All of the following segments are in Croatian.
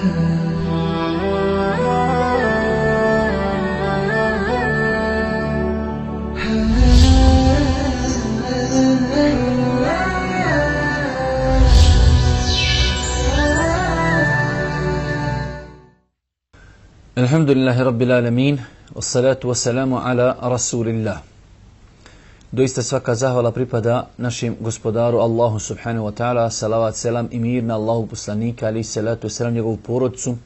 الحمد لله رب العالمين والصلاة والسلام على رسول الله. Doista svaka zahvala pripada našem gospodaru Allahu subhanahu wa ta'ala, salavat, selam i mir na Allahu poslanika, ali salatu selam njegovu porodcu,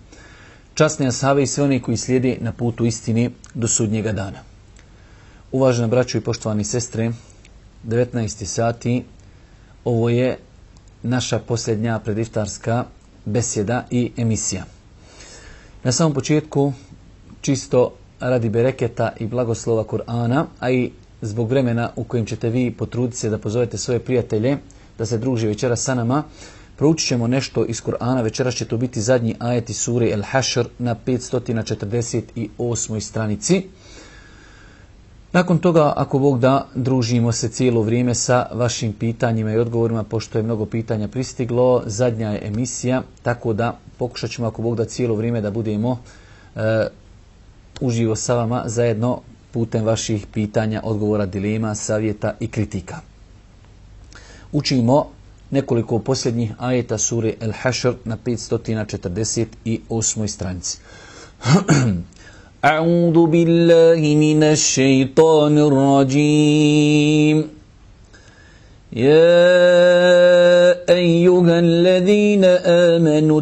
časne ashave i sve oni koji slijedi na putu istini do sudnjega dana. Uvažene braćo i poštovani sestre, 19. sati, ovo je naša posljednja prediftarska besjeda i emisija. Na samom početku, čisto radi bereketa i blagoslova Kur'ana, a i zbog vremena u kojem ćete vi potruditi se da pozovete svoje prijatelje, da se druže večera sa nama, proučit ćemo nešto iz Kur'ana. Večeras će to biti zadnji ajet iz suri El Hašr na 548. stranici. Nakon toga, ako Bog da, družimo se cijelo vrijeme sa vašim pitanjima i odgovorima, pošto je mnogo pitanja pristiglo. Zadnja je emisija, tako da pokušat ćemo, ako Bog da, cijelo vrijeme da budemo e, uživo sa vama zajedno putem vaših pitanja, odgovora, dilema, savjeta i kritika. Učimo nekoliko posljednjih ajeta sure El Hašr na 548. stranici. أعوذ بالله من الشيطان الرجيم يا أيها الذين آمنوا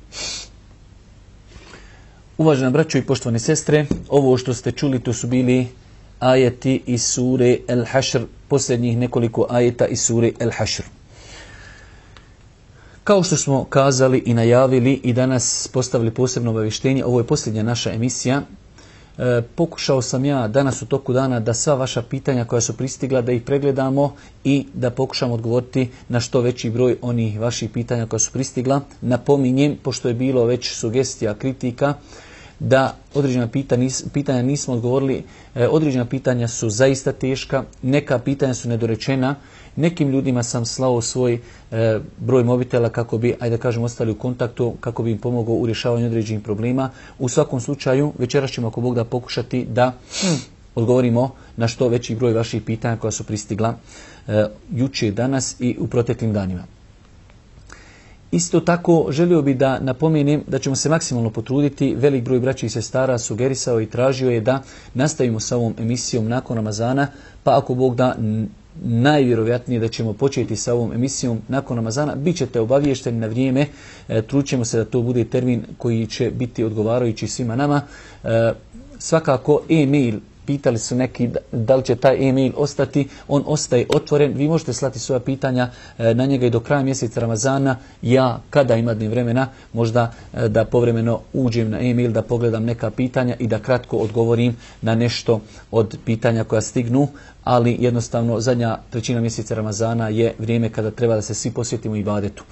Uvažena braćo i poštovane sestre, ovo što ste čuli to su bili ajeti iz sure El Hašr, posljednjih nekoliko ajeta iz sure El Hašr. Kao što smo kazali i najavili i danas postavili posebno obavještenje, ovo je posljednja naša emisija E, pokušao sam ja danas u toku dana da sva vaša pitanja koja su pristigla da ih pregledamo i da pokušamo odgovoriti na što veći broj onih vaših pitanja koja su pristigla. Napominjem, pošto je bilo već sugestija, kritika, da određena pitanja nismo odgovorili. E, određena pitanja su zaista teška, neka pitanja su nedorečena, Nekim ljudima sam slao svoj e, broj mobitela kako bi, ajde da kažem, ostali u kontaktu, kako bi im pomogao u rješavanju određenih problema. U svakom slučaju, večeras ćemo ako Bog da pokušati da odgovorimo na što veći broj vaših pitanja koja su pristigla e, juče, danas i u proteklim danima. Isto tako želio bi da napomenem da ćemo se maksimalno potruditi. Velik broj braći i sestara sugerisao i tražio je da nastavimo sa ovom emisijom nakon Ramazana, pa ako Bog da najvjerovatnije da ćemo početi sa ovom emisijom nakon Ramazana. Bićete obavješteni na vrijeme, e, trućemo se da to bude termin koji će biti odgovarajući svima nama. E, svakako e-mail pitali su neki da li će taj e-mail ostati, on ostaje otvoren, vi možete slati svoja pitanja e, na njega i do kraja mjeseca Ramazana, ja kada imam vremena, možda e, da povremeno uđem na e-mail, da pogledam neka pitanja i da kratko odgovorim na nešto od pitanja koja stignu, ali jednostavno zadnja trećina mjeseca Ramazana je vrijeme kada treba da se svi posjetimo i badetu.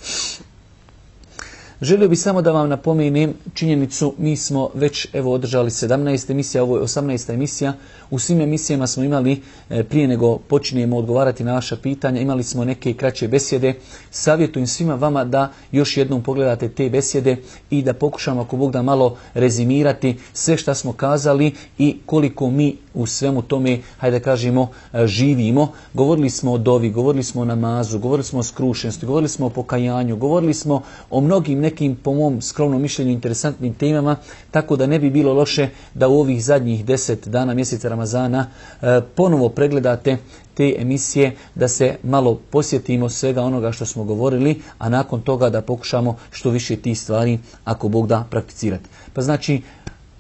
Želio bih samo da vam napomenem činjenicu, mi smo već evo održali 17 emisija, ovo je 18. emisija. U svim emisijama smo imali, e, prije nego počinjemo odgovarati na vaša pitanja, imali smo neke kraće besjede. Savjetujem svima vama da još jednom pogledate te besjede i da pokušamo ako Bog da malo rezimirati sve što smo kazali i koliko mi u svemu tome, hajde da kažemo, e, živimo. Govorili smo o dovi, govorili smo o namazu, govorili smo o skrušenosti, govorili smo o pokajanju, govorili smo o mnogim nekim, po mom skromnom mišljenju, interesantnim temama, tako da ne bi bilo loše da u ovih zadnjih deset dana mjeseca Ramazana e, ponovo pregledate te emisije, da se malo posjetimo svega onoga što smo govorili, a nakon toga da pokušamo što više tih stvari, ako Bog da, prakticirati. Pa znači,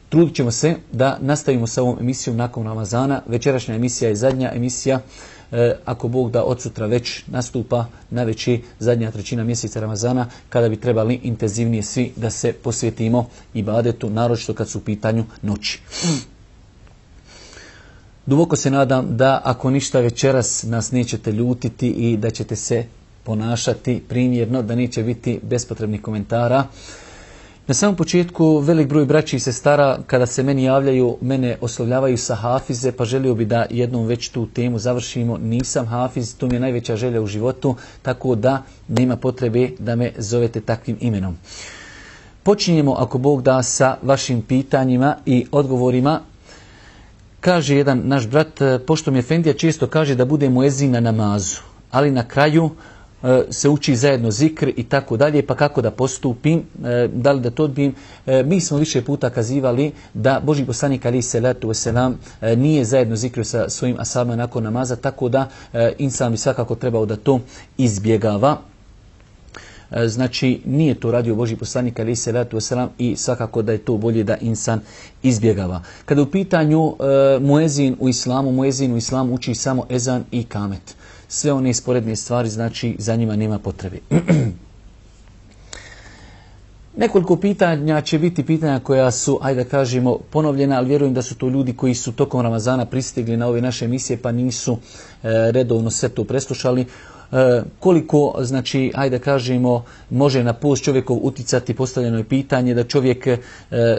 Trudit ćemo se da nastavimo sa ovom emisijom nakon Ramazana. Večerašnja emisija je zadnja emisija. E, ako Bog da od sutra već nastupa na veći zadnja trećina mjeseca Ramazana, kada bi trebali intenzivnije svi da se posvetimo i badetu, naročito kad su u pitanju noći. Duboko se nadam da ako ništa večeras nas nećete ljutiti i da ćete se ponašati primjerno, da neće biti bespotrebnih komentara. Na samom početku velik broj braći i sestara kada se meni javljaju, mene oslovljavaju sa hafize, pa želio bi da jednom već tu temu završimo. Nisam hafiz, to mi je najveća želja u životu, tako da nema potrebe da me zovete takvim imenom. Počinjemo, ako Bog da, sa vašim pitanjima i odgovorima. Kaže jedan naš brat, pošto mi Efendija često kaže da bude muezin na namazu, ali na kraju se uči zajedno zikr i tako dalje, pa kako da postupim, e, da li da to odbijem. E, mi smo više puta kazivali da Boži poslanik ali se letu selam nije zajedno zikrio sa svojim asabima nakon namaza, tako da insan bi svakako trebao da to izbjegava. Znači, nije to radio Boži poslanik ali se letu selam i svakako da je to bolje da insan izbjegava. Kada u pitanju muezin u islamu, muezin u islamu uči samo ezan i kamet sve one sporedne stvari, znači za njima nema potrebe. Nekoliko pitanja će biti pitanja koja su, ajde da kažemo, ponovljena, ali vjerujem da su to ljudi koji su tokom Ramazana pristigli na ove naše emisije pa nisu e, redovno sve to preslušali. E, koliko, znači, ajde kažemo, može na post čovjekov uticati postavljeno je pitanje da čovjek, e,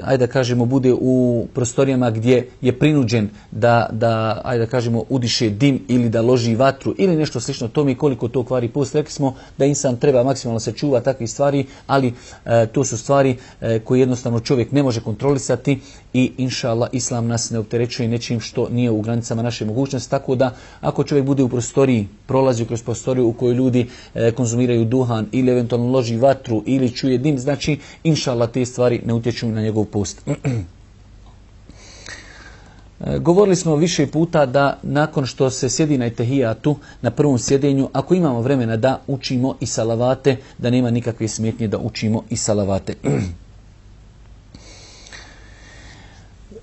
ajde kažemo, bude u prostorijama gdje je prinuđen da, da ajde kažemo, udiše dim ili da loži vatru ili nešto slično tome koliko to kvari post. Rekli smo da insan treba maksimalno se čuva takvih stvari, ali e, to su stvari koje jednostavno čovjek ne može kontrolisati i inša Islam nas ne opterećuje nečim što nije u granicama naše mogućnosti, tako da ako čovjek bude u prostoriji, prolazi kroz prostoriju u kojoj ljudi e, konzumiraju duhan ili eventualno loži vatru ili čuje dim, znači inša Allah te stvari ne utječu na njegov post. E, govorili smo više puta da nakon što se sjedi na etehijatu, na prvom sjedenju, ako imamo vremena da učimo i salavate, da nema nikakve smetnje da učimo i salavate.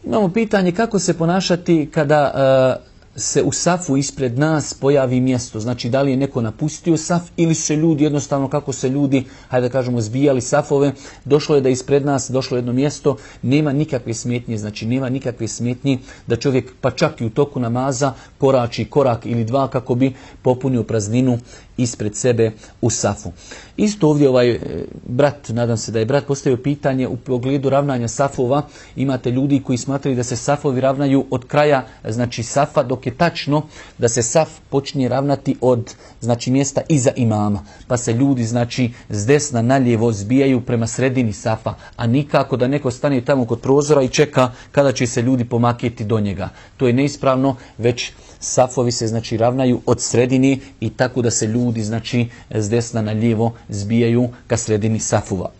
Imamo pitanje kako se ponašati kada e, se u safu ispred nas pojavi mjesto. Znači da li je neko napustio saf ili su se ljudi jednostavno kako se ljudi, hajde da kažemo, zbijali safove, došlo je da ispred nas došlo jedno mjesto, nema nikakve smetnje, znači nema nikakve smetnje da čovjek pa čak i u toku namaza korači korak ili dva kako bi popunio prazninu ispred sebe u safu. Isto ovdje ovaj e, brat, nadam se da je brat postavio pitanje u pogledu ravnanja safova. Imate ljudi koji smatraju da se safovi ravnaju od kraja znači safa, dok je tačno da se saf počinje ravnati od znači mjesta iza imama. Pa se ljudi znači s desna na lijevo zbijaju prema sredini safa, a nikako da neko stane tamo kod prozora i čeka kada će se ljudi pomakiti do njega. To je neispravno, već safovi se znači ravnaju od sredini i tako da se ljudi znači s desna na lijevo zbijaju ka sredini safova.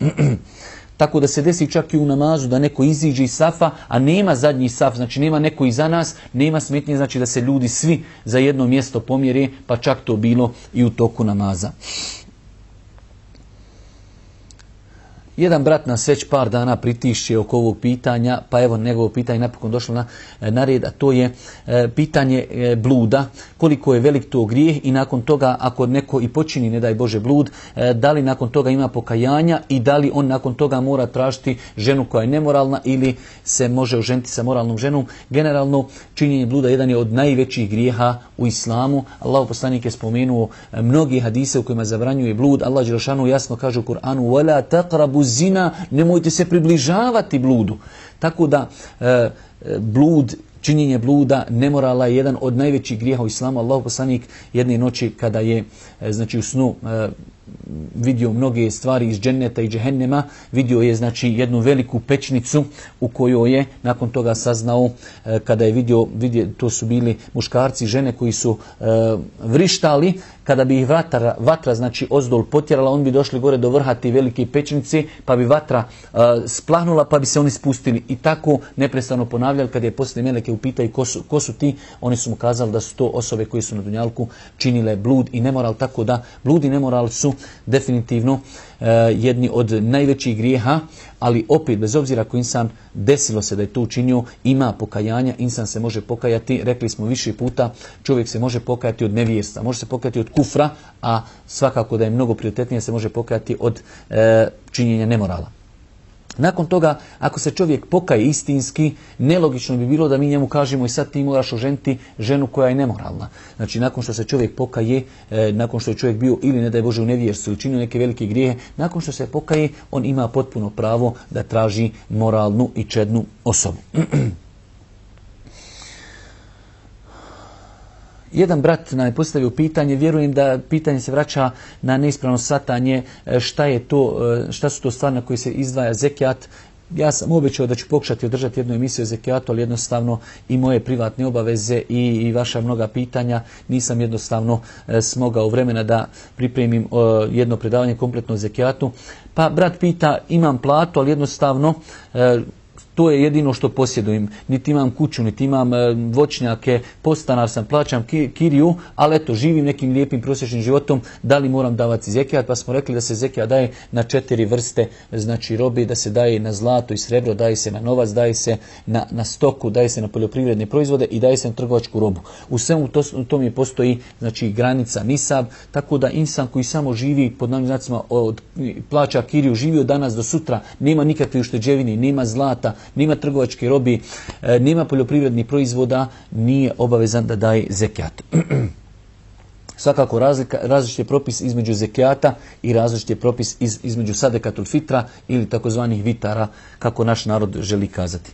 Tako da se desi čak i u namazu da neko iziđe iz safa, a nema zadnji saf, znači nema neko iza nas, nema smetnje, znači da se ljudi svi za jedno mjesto pomjeri, pa čak to bilo i u toku namaza. Jedan brat nas već par dana pritišće oko ovog pitanja, pa evo njegovo pitanje napokon došlo na, e, na red, a to je e, pitanje e, bluda, koliko je velik to grijeh i nakon toga ako neko i počini, ne daj Bože, blud, da li nakon toga ima pokajanja i da li on nakon toga mora tražiti ženu koja je nemoralna ili se može oženiti sa moralnom ženom. Generalno, činjenje bluda jedan je od najvećih grijeha u islamu. Allah poslanik je spomenuo mnogi hadise u kojima zabranjuje blud. Allah Đelšanu jasno kaže u Kur'anu وَلَا تَقْرَبُ zina, nemojte se približavati bludu. Tako da e, e, blud, činjenje bluda, nemorala je jedan od najvećih grijeha u islamu. Allah poslanik jedne noći kada je e, znači u snu vidio mnoge stvari iz dženneta i džehennema, vidio je znači jednu veliku pečnicu u kojoj je nakon toga saznao kada je vidio, vidio to su bili muškarci žene koji su vrištali kada bi ih vatra, vatra znači ozdol potjerala, on bi došli gore do vrha ti velike pečnice, pa bi vatra uh, splahnula, pa bi se oni spustili. I tako neprestano ponavljali, kada je poslije Meleke upitaju ko su, ko su ti, oni su mu kazali da su to osobe koje su na Dunjalku činile blud i nemoral, tako da blud i nemoral su definitivno jedni od najvećih grijeha, ali opet, bez obzira ako insan desilo se da je to učinio, ima pokajanja, insan se može pokajati, rekli smo više puta, čovjek se može pokajati od nevijesta, može se pokajati od kufra, a svakako da je mnogo prioritetnije se može pokajati od e, činjenja nemorala. Nakon toga, ako se čovjek pokaje istinski, nelogično bi bilo da mi njemu kažemo i sad ti moraš oženiti ženu koja je nemoralna. Znači, nakon što se čovjek pokaje, e, nakon što je čovjek bio ili ne daj Bože u nevjerstvu ili činio neke velike grijehe, nakon što se pokaje, on ima potpuno pravo da traži moralnu i čednu osobu. Jedan brat nam je postavio pitanje, vjerujem da pitanje se vraća na neispravno satanje, e, šta, je to, e, šta su to stvari na koje se izdvaja zekijat. Ja sam obećao da ću pokušati održati jednu emisiju o zekijatu, ali jednostavno i moje privatne obaveze i, i vaša mnoga pitanja nisam jednostavno e, smogao vremena da pripremim jedno predavanje kompletno o zekijatu. Pa brat pita, imam platu, ali jednostavno to je jedino što posjedujem. Niti imam kuću, niti imam e, voćnjake, postanar sam, plaćam kiriju, ali eto, živim nekim lijepim prosječnim životom, da li moram davati zekijat? Pa smo rekli da se zekijat daje na četiri vrste, znači robi, da se daje na zlato i srebro, daje se na novac, daje se na, na stoku, daje se na poljoprivredne proizvode i daje se na trgovačku robu. U svemu to, u tom je postoji znači, granica nisab, tako da insan koji samo živi pod nami znacima od plaća kiriju, živi od danas do sutra, nema nikakve ušteđevine, nema zlata, nima trgovačke robi, e, nima poljoprivrednih proizvoda, nije obavezan da daje zekijat. Svakako razlika, različit je propis između zekijata i različit je propis iz, između sadekatul fitra ili takozvanih vitara, kako naš narod želi kazati.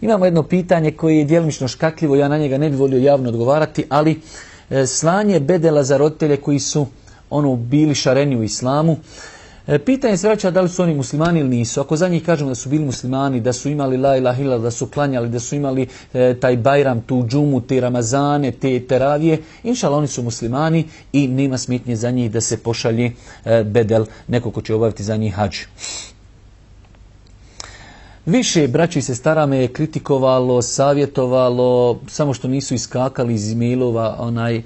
Imamo jedno pitanje koje je djelomično škakljivo, ja na njega ne bih volio javno odgovarati, ali e, slanje bedela za roditelje koji su ono bili šareni u islamu, pitanje se vraća da li su oni muslimani ili nisu. Ako za njih kažemo da su bili muslimani, da su imali la illa, da su klanjali, da su imali e, taj bajram, tu džumu, te ramazane, te teravije, inšala oni su muslimani i nema smetnje za njih da se pošalje e, bedel, neko ko će obaviti za njih hađ. Više braći se stara me je kritikovalo, savjetovalo, samo što nisu iskakali iz mailova onaj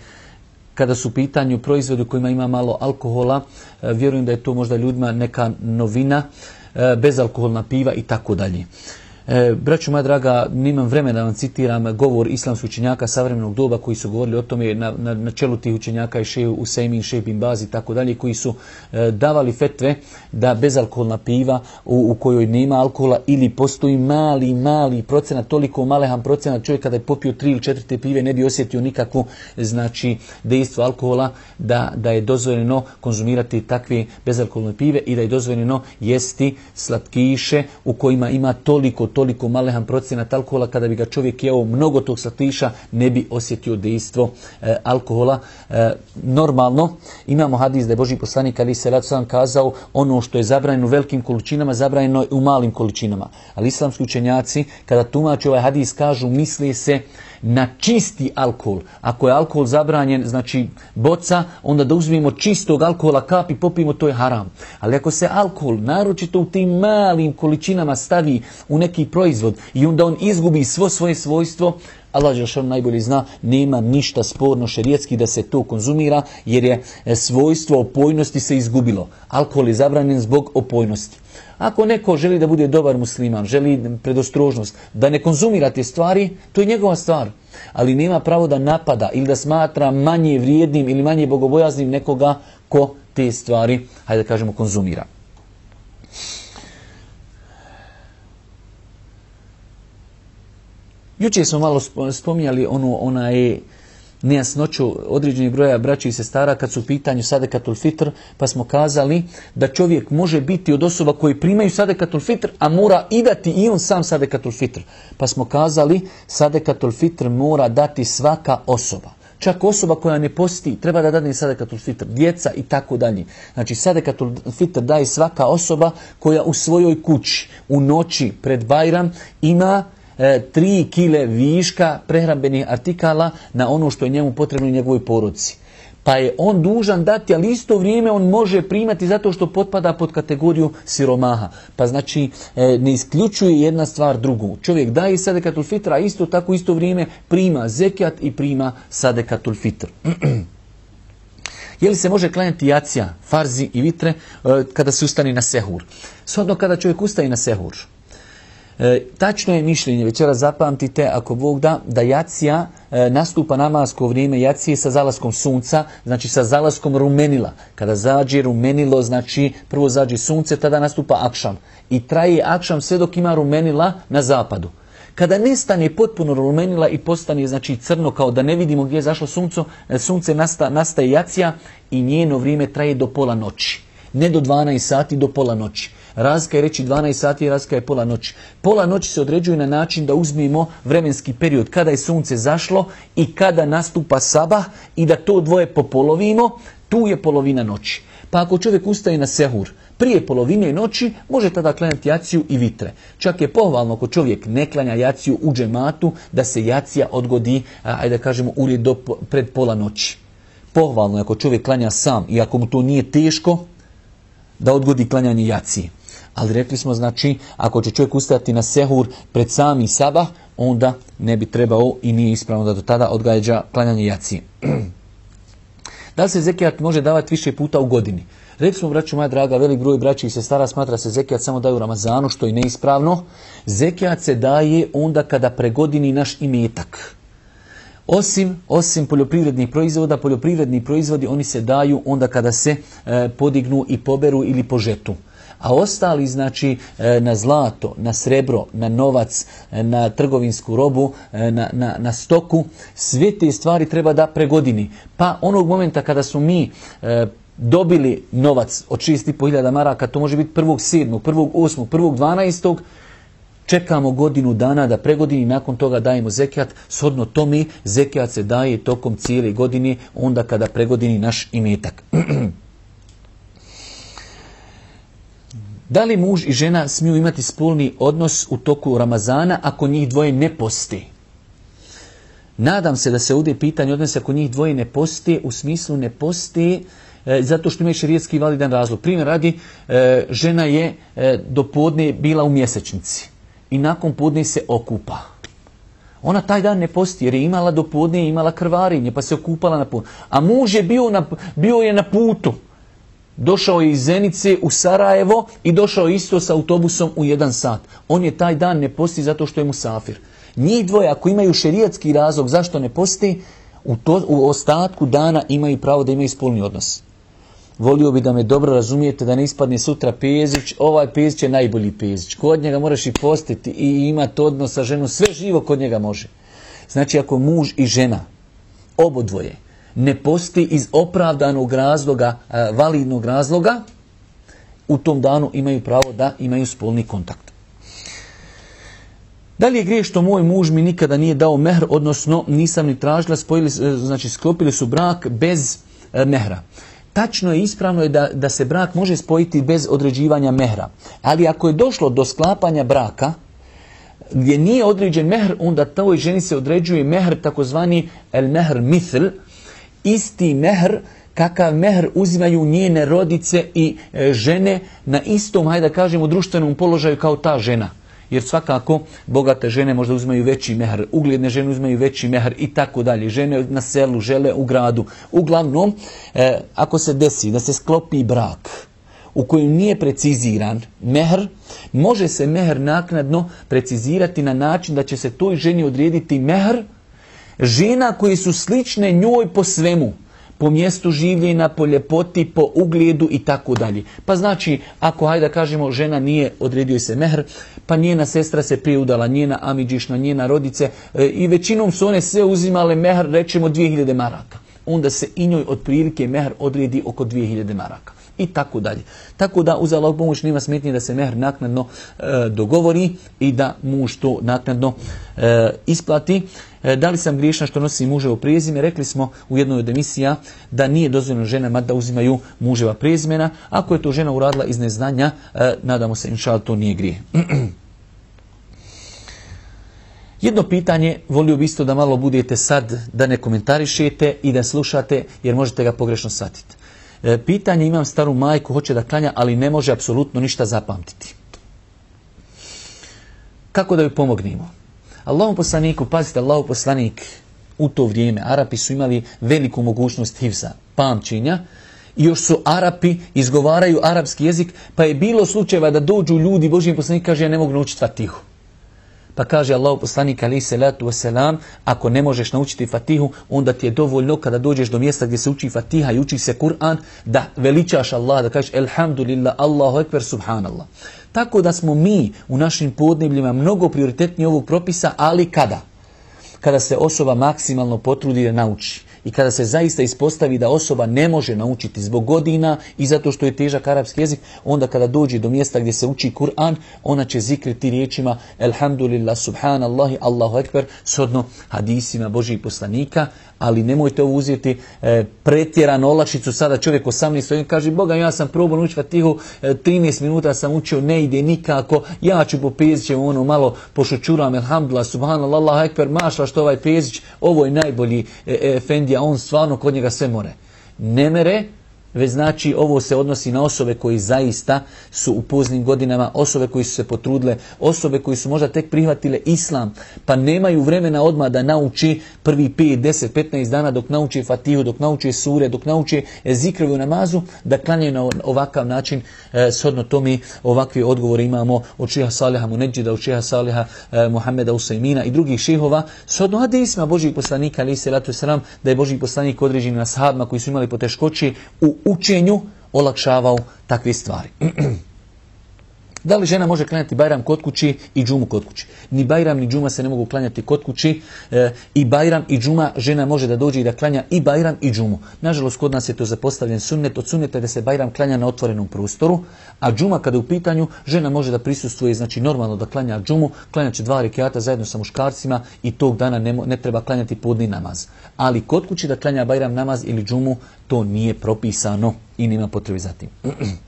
kada su u pitanju proizvodi kojima ima malo alkohola, e, vjerujem da je to možda ljudima neka novina, e, bezalkoholna piva i tako dalje. E, braću moja draga, nimam vremena da vam citiram govor islamskih učenjaka savremenog doba koji su govorili o tome na, na, na čelu tih učenjaka i šeju Useimin, šej bin Bazi i tako dalje, koji su e, davali fetve da bezalkoholna piva u, u kojoj nema alkohola ili postoji mali, mali procenat, toliko malehan procenat čovjek kada je popio tri ili četiri pive ne bi osjetio nikakvu znači dejstvo alkohola da, da je dozvoljeno konzumirati takve bezalkoholne pive i da je dozvoljeno jesti slatkiše u kojima ima toliko toliko malehan procenat alkohola, kada bi ga čovjek jeo mnogo tog slatkiša, ne bi osjetio dejstvo e, alkohola. E, normalno, imamo hadis da je Boži poslanik ali se sam kazao, ono što je zabranjeno u velikim količinama, zabranjeno je u malim količinama. Ali islamski učenjaci, kada tumači ovaj hadis, kažu, misli se na čisti alkohol. Ako je alkohol zabranjen, znači boca, onda da uzmemo čistog alkohola kap i popijemo, to je haram. Ali ako se alkohol, naročito u tim malim količinama stavi u neki proizvod i onda on izgubi svo svoje svojstvo, Allah on najbolje zna, nema ništa sporno šerijetski da se to konzumira, jer je e, svojstvo opojnosti se izgubilo. Alkohol je zabranjen zbog opojnosti. Ako neko želi da bude dobar musliman, želi predostrožnost, da ne konzumira te stvari, to je njegova stvar. Ali nema pravo da napada ili da smatra manje vrijednim ili manje bogobojaznim nekoga ko te stvari, hajde da kažemo, konzumira. Jučer smo malo spominjali onu, onaj nejasnoću određenih broja braći i sestara kad su u pitanju sadekatul fitr, pa smo kazali da čovjek može biti od osoba koji primaju sadekatul fitr, a mora i dati i on sam sadekatul fitr. Pa smo kazali sadekatul fitr mora dati svaka osoba. Čak osoba koja ne posti treba da dadne sadekatul fitr, djeca i tako dalje. Znači sadekatul fitr daje svaka osoba koja u svojoj kući, u noći pred Bajram ima tri kile viška prehrambenih artikala na ono što je njemu potrebno i njegovoj porodci. Pa je on dužan dati, ali isto vrijeme on može primati zato što potpada pod kategoriju siromaha. Pa znači e, ne isključuje jedna stvar drugu. Čovjek daje sadekatul fitr, a isto tako isto vrijeme prima zekijat i prima sadekatul fitr. Je li se može klanjati jacija, farzi i vitre e, kada se ustani na sehur? Shodno kada čovjek ustani na sehur, E, tačno je mišljenje, večera zapamtite, ako Bog da, da jacija e, nastupa namasko vrijeme jacije sa zalaskom sunca, znači sa zalaskom rumenila. Kada zađe rumenilo, znači prvo zađe sunce, tada nastupa akšam. I traje akšam sve dok ima rumenila na zapadu. Kada nestane potpuno rumenila i postane znači crno kao da ne vidimo gdje je zašlo sunce, sunce nasta, nastaje jacija i njeno vrijeme traje do pola noći. Ne do 12 sati, do pola noći. Razlika je reći 12 sati, razlika je pola noći. Pola noći se određuje na način da uzmimo vremenski period kada je sunce zašlo i kada nastupa sabah i da to dvoje popolovimo, tu je polovina noći. Pa ako čovjek ustaje na sehur, prije polovine noći može tada klanjati jaciju i vitre. Čak je pohvalno ako čovjek ne klanja jaciju u džematu, da se jacija odgodi, ajde da kažemo, urijed do pred pola noći. Pohvalno je ako čovjek klanja sam i ako mu to nije teško, da odgodi klanjanje jacije. Ali rekli smo, znači, ako će čovjek ustati na sehur pred sami sabah, onda ne bi trebao i nije ispravno da do tada odgađa klanjanje jacije. da se zekijat može davati više puta u godini? Rekli smo, braću moja draga, velik broj braći i sestara smatra se zekijat samo daju Ramazanu, što je neispravno. Zekijat se daje onda kada pregodini naš imetak. Osim, osim poljoprivrednih proizvoda, poljoprivredni proizvodi oni se daju onda kada se e, podignu i poberu ili požetu a ostali znači e, na zlato, na srebro, na novac, e, na trgovinsku robu, e, na, na, na stoku, sve te stvari treba da pregodini. Pa onog momenta kada su mi dobili novac od 6.500 maraka, to može biti 1.7., 1.8., 1.12., čekamo godinu dana da pregodini, nakon toga dajemo zekijat, shodno tome zekijat se daje tokom cijele godine, onda kada pregodini naš imetak. Da li muž i žena smiju imati spolni odnos u toku Ramazana ako njih dvoje ne posti? Nadam se da se ovdje pitanje odnosi ako njih dvoje ne posti, u smislu ne posti e, zato što ima širijetski validan razlog. Primjer radi, e, žena je e, do podne bila u mjesečnici i nakon podne se okupa. Ona taj dan ne posti jer je imala do podne imala krvarinje pa se okupala na putu. A muž je bio, na, bio je na putu. Došao je iz Zenice u Sarajevo i došao isto sa autobusom u jedan sat. On je taj dan ne posti zato što je mu safir. Njih dvoje, ako imaju šerijatski razlog zašto ne posti, u, to, u ostatku dana imaju pravo da imaju spolni odnos. Volio bi da me dobro razumijete, da ne ispadne sutra Pezić, ovaj Pezić je najbolji Pezić. Kod njega moraš i postiti i imati odnos sa ženom, sve živo kod njega može. Znači ako muž i žena, obodvoje, ne posti iz opravdanog razloga, e, validnog razloga, u tom danu imaju pravo da imaju spolni kontakt. Da li je grije što moj muž mi nikada nije dao mehr, odnosno nisam ni tražila, spojili, e, znači sklopili su brak bez e, mehra. Tačno je ispravno je da, da se brak može spojiti bez određivanja mehra. Ali ako je došlo do sklapanja braka, gdje nije određen mehr, onda toj ženi se određuje mehr takozvani el mehr mithl, isti mehr kakav mehr uzimaju njene rodice i e, žene na istom, hajde da kažemo, društvenom položaju kao ta žena. Jer svakako bogate žene možda uzimaju veći mehr, ugledne žene uzimaju veći mehr i tako dalje. Žene na selu, žele u gradu. Uglavnom, e, ako se desi da se sklopi brak u kojem nije preciziran mehr, može se mehr naknadno precizirati na način da će se toj ženi odrediti mehr žena koji su slične njoj po svemu po mjestu življenja, po ljepoti, po ugledu i tako dalje. Pa znači, ako hajde kažemo žena nije, odredio se mehr, pa njena sestra se prije udala, njena amidžišna, njena rodice e, i većinom su one sve uzimale mehr, rećemo 2000 maraka. Onda se i njoj otprilike mehr odredi oko 2000 maraka i tako dalje. Tako da uz Allah pomoć nima smetnije da se mehr naknadno e, dogovori i da muž to naknadno e, isplati. E, da li sam griješna što nosi muževo prezime? Rekli smo u jednoj od emisija da nije dozvoljeno ženama da uzimaju muževa prezimena. Ako je to žena uradila iz neznanja, nadamo se inšal to nije grije. Jedno pitanje, volio bi isto da malo budete sad, da ne komentarišete i da slušate, jer možete ga pogrešno shvatiti. E, pitanje imam staru majku, hoće da klanja, ali ne može apsolutno ništa zapamtiti. Kako da joj pomognemo? Allahom poslaniku, pazite, Allahom poslanik u to vrijeme, Arapi su imali veliku mogućnost hivza, pamćenja, i još su Arapi, izgovaraju arapski jezik, pa je bilo slučajeva da dođu ljudi, Božji poslanik kaže, ja ne mogu naučiti fatihu. Pa kaže Allah poslanik ali salatu wasalam, ako ne možeš naučiti Fatihu, onda ti je dovoljno kada dođeš do mjesta gdje se uči Fatiha i uči se Kur'an, da veličaš Allah, da kažeš Elhamdulillah, Allahu Ekber, Subhanallah. Tako da smo mi u našim podnebljima mnogo prioritetni ovog propisa, ali kada? Kada se osoba maksimalno potrudi da nauči i kada se zaista ispostavi da osoba ne može naučiti zbog godina i zato što je težak arapski jezik, onda kada dođe do mjesta gdje se uči Kur'an, ona će zikriti riječima Elhamdulillah, Subhanallahi, Allahu Ekber, shodno hadisima Božih poslanika, ali nemojte ovo uzeti e, pretjeranu olakšicu. Sada čovjek 18 godina kaže, Boga, ja sam probao naučiti Fatihu, e, 13 minuta sam učio, ne ide nikako, ja ću po Peziću ono malo pošućuram, Elhamdulillah, Subhanallah, Allahu Ekber, mašla što ovaj Pezić, ovo je najbolji e, e, a on stvarno kod njega sve more. Ne mere, već znači ovo se odnosi na osobe koji zaista su u poznim godinama, osobe koji su se potrudile, osobe koji su možda tek prihvatile islam, pa nemaju vremena odmah da nauči prvi 5, 10, 15 dana dok nauči fatihu, dok nauči sure, dok nauči zikrovi u namazu, da klanjaju na ovakav način, e, shodno to mi ovakvi odgovori imamo od šeha Saliha Muneđida, od šeha Saliha e, Muhammeda Usaimina i drugih šehova, shodno hadisma Božih poslanika, ali se da je Božji poslanik određen na sahabima koji su imali poteškoći u učenju olakšavao takve stvari. Da li žena može klanjati Bajram kod kući i džumu kod kući? Ni Bajram ni džuma se ne mogu klanjati kod kući. E, I Bajram i džuma žena može da dođe i da klanja i Bajram i džumu. Nažalost, kod nas je to zapostavljen sunnet. Od sunneta da se Bajram klanja na otvorenom prostoru, a džuma kada je u pitanju, žena može da prisustuje, znači normalno da klanja džumu, klanja će dva rekiata zajedno sa muškarcima i tog dana ne, ne treba klanjati podni namaz. Ali kod kući da klanja Bajram namaz ili džumu, to nije propisano i nema potrebe za tim.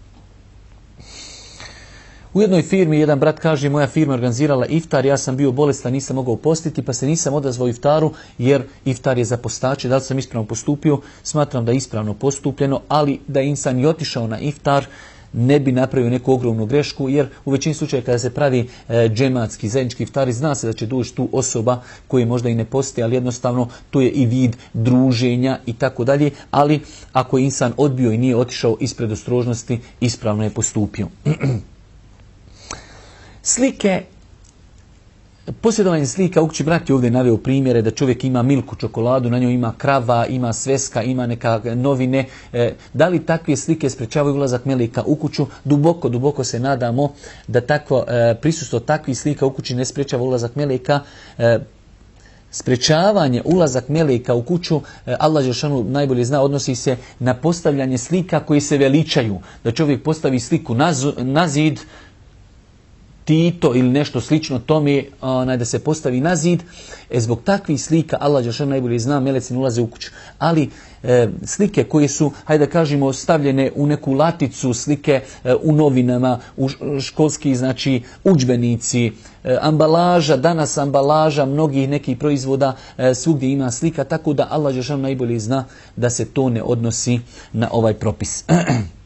U jednoj firmi jedan brat kaže moja firma organizirala iftar, ja sam bio bolestan, nisam mogao postiti pa se nisam odazvao iftaru jer iftar je za postače. Da li sam ispravno postupio? Smatram da je ispravno postupljeno, ali da je insan i otišao na iftar ne bi napravio neku ogromnu grešku, jer u većini slučaja kada se pravi e, džematski zajednički iftari, zna se da će doći tu osoba koja možda i ne postoji, ali jednostavno to je i vid druženja i tako dalje, ali ako je insan odbio i nije otišao ispred ostrožnosti, ispravno je postupio. Slike, posjedovanje slika, Ukći brat je ovdje naveo primjere da čovjek ima milku čokoladu, na njoj ima krava, ima sveska, ima neka novine. E, da li takve slike sprečavaju ulazak meleka u kuću? Duboko, duboko se nadamo da takvo e, prisustvo takvih slika u kući ne sprečava ulazak meleka. E, sprečavanje, ulazak meleka u kuću, Allah Žešanu najbolje zna, odnosi se na postavljanje slika koji se veličaju. Da čovjek postavi sliku na, na zid, Tito ili nešto slično tome onaj, da se postavi na zid. E, zbog takvih slika Allah Đelšanu najbolje zna, meleci ne ulaze u kuću. Ali e, slike koje su, hajde da kažemo, stavljene u neku laticu, slike e, u novinama, u školski, znači, učbenici, e, ambalaža, danas ambalaža mnogih nekih proizvoda, e, svugdje ima slika, tako da Allah Đelšanu najbolje zna da se to ne odnosi na ovaj propis.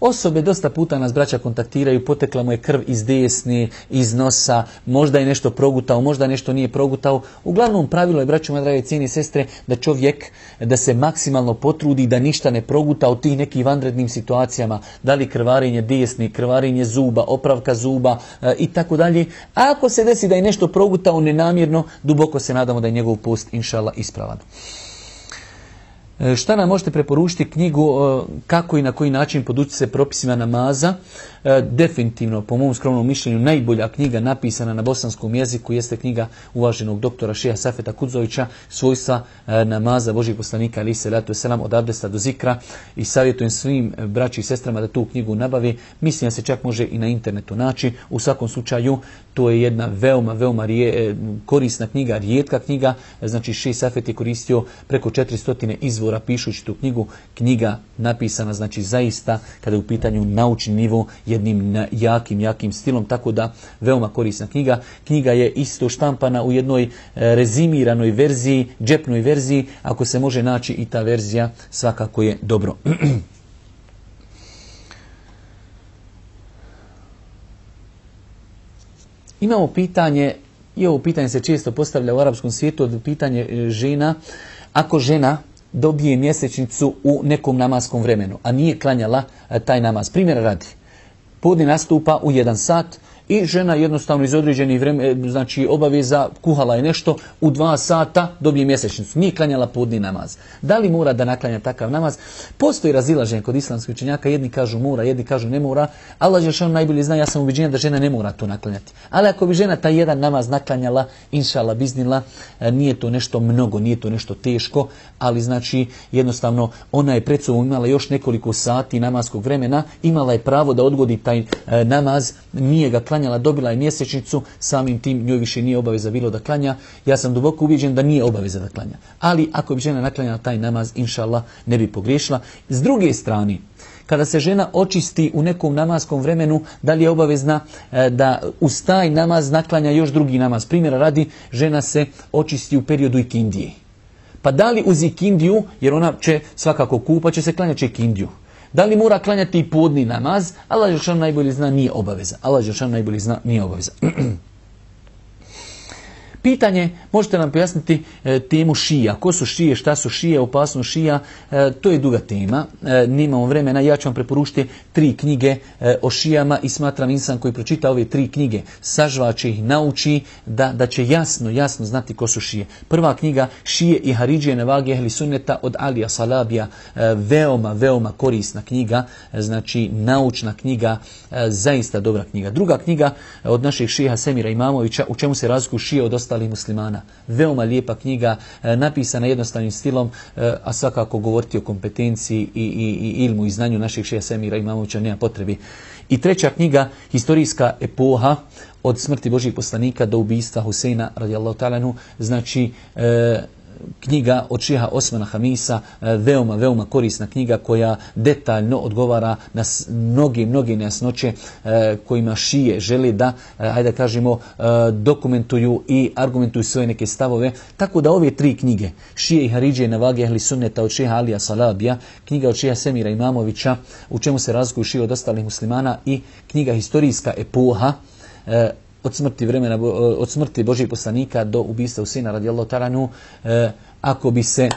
Osobe dosta puta nas braća kontaktiraju, potekla mu je krv iz desne, iz nosa, možda je nešto progutao, možda nešto nije progutao. Uglavnom pravilo je, braćo moje drage cijene sestre, da čovjek da se maksimalno potrudi da ništa ne proguta u tih nekih vanrednim situacijama, da li krvarenje desni, krvarenje zuba, opravka zuba e, i tako dalje. Ako se desi da je nešto progutao nenamjerno, duboko se nadamo da je njegov post inšala ispravan. E, šta nam možete preporučiti knjigu e, kako i na koji način podući se propisima namaza? E, definitivno, po mom skromnom mišljenju, najbolja knjiga napisana na bosanskom jeziku jeste knjiga uvaženog doktora Šija Safeta Kudzovića, svojstva namaza Božih poslanika, ali se ratu selam od abdesta do zikra i savjetujem svim braći i sestrama da tu knjigu nabavi. Mislim da se čak može i na internetu naći. U svakom slučaju, to je jedna veoma, veoma korisna knjiga, rijetka knjiga. Znači, Šija Safet je koristio preko 400 izvora izvora pišući tu knjigu, knjiga napisana znači zaista kada je u pitanju naučni nivo jednim jakim, jakim stilom, tako da veoma korisna knjiga. Knjiga je isto štampana u jednoj e, rezimiranoj verziji, džepnoj verziji, ako se može naći i ta verzija svakako je dobro. Imamo pitanje, i ovo pitanje se često postavlja u arapskom svijetu, od pitanje e, žena. Ako žena dobije mjesečnicu u nekom namaskom vremenu, a nije klanjala e, taj namaz. Primjera radi, podni nastupa u jedan sat, i žena jednostavno iz određenih vremena, znači obaveza, kuhala je nešto, u dva sata dobije mjesečnicu. Nije klanjala podni namaz. Da li mora da naklanja takav namaz? Postoji razilaženje kod islamskih učenjaka, jedni kažu mora, jedni kažu ne mora. Allah je najbolje zna, ja sam ubeđenja da žena ne mora to naklanjati. Ali ako bi žena taj jedan namaz naklanjala, inšala, biznila, e, nije to nešto mnogo, nije to nešto teško, ali znači jednostavno ona je pred sobom imala još nekoliko sati namaskog vremena, imala je pravo da odgodi taj e, namaz, nije ga klanjala, dobila je mjesečnicu, samim tim njoj više nije obaveza bilo da klanja. Ja sam duboko ubijeđen da nije obaveza da klanja. Ali ako bi žena naklanjala taj namaz, inša ne bi pogriješila. S druge strane, kada se žena očisti u nekom namaskom vremenu, da li je obavezna e, da uz taj namaz naklanja još drugi namaz. Primjera radi, žena se očisti u periodu ikindije. Pa da li uz ikindiju, jer ona će svakako kupa, će se klanjati ikindiju. Da li mora klanjati i podni namaz? Allah Žešan najbolje zna nije obaveza. Allah Žešan najbolje zna nije obaveza. Pitanje, možete nam pojasniti e, temu šija. Ko su šije, šta su šije, opasno šija, e, to je duga tema. E, nimamo vremena, ja ću vam preporučiti tri knjige e, o šijama i smatram insan koji pročita ove tri knjige, sažvaće ih, nauči da, da će jasno, jasno znati ko su šije. Prva knjiga Šije i Haridžije Nevage Ehli Sunneta od Alija Salabija, veoma, veoma korisna knjiga, znači naučna knjiga, zaista dobra knjiga. Druga knjiga od naših šija Semira Imamovića, u čemu se razlikuju šije od ostalih muslimana. Veoma lijepa knjiga, e, napisana jednostavnim stilom, e, a svakako govoriti o kompetenciji i, i, i ilmu i znanju naših šeja Semira Imamovića nema potrebi. I treća knjiga, historijska epoha, od smrti Božih poslanika do ubijstva Huseina radijallahu ta'ala znači e, knjiga od Šiha Osmana Hamisa, e, veoma, veoma korisna knjiga koja detaljno odgovara na mnoge, mnoge nejasnoće e, kojima šije žele da, e, ajde kažemo, dokumentuju i argumentuju svoje neke stavove. Tako da ove tri knjige, Šije i Haridžije na vage Ahli Sunneta od Šiha Alija Salabija, knjiga od Šiha Semira Imamovića, u čemu se razlikuju šije od ostalih muslimana i knjiga Historijska epoha, od smrti vremena, od smrti Božih poslanika do ubista Usina radijallahu taranu, e, ako bi se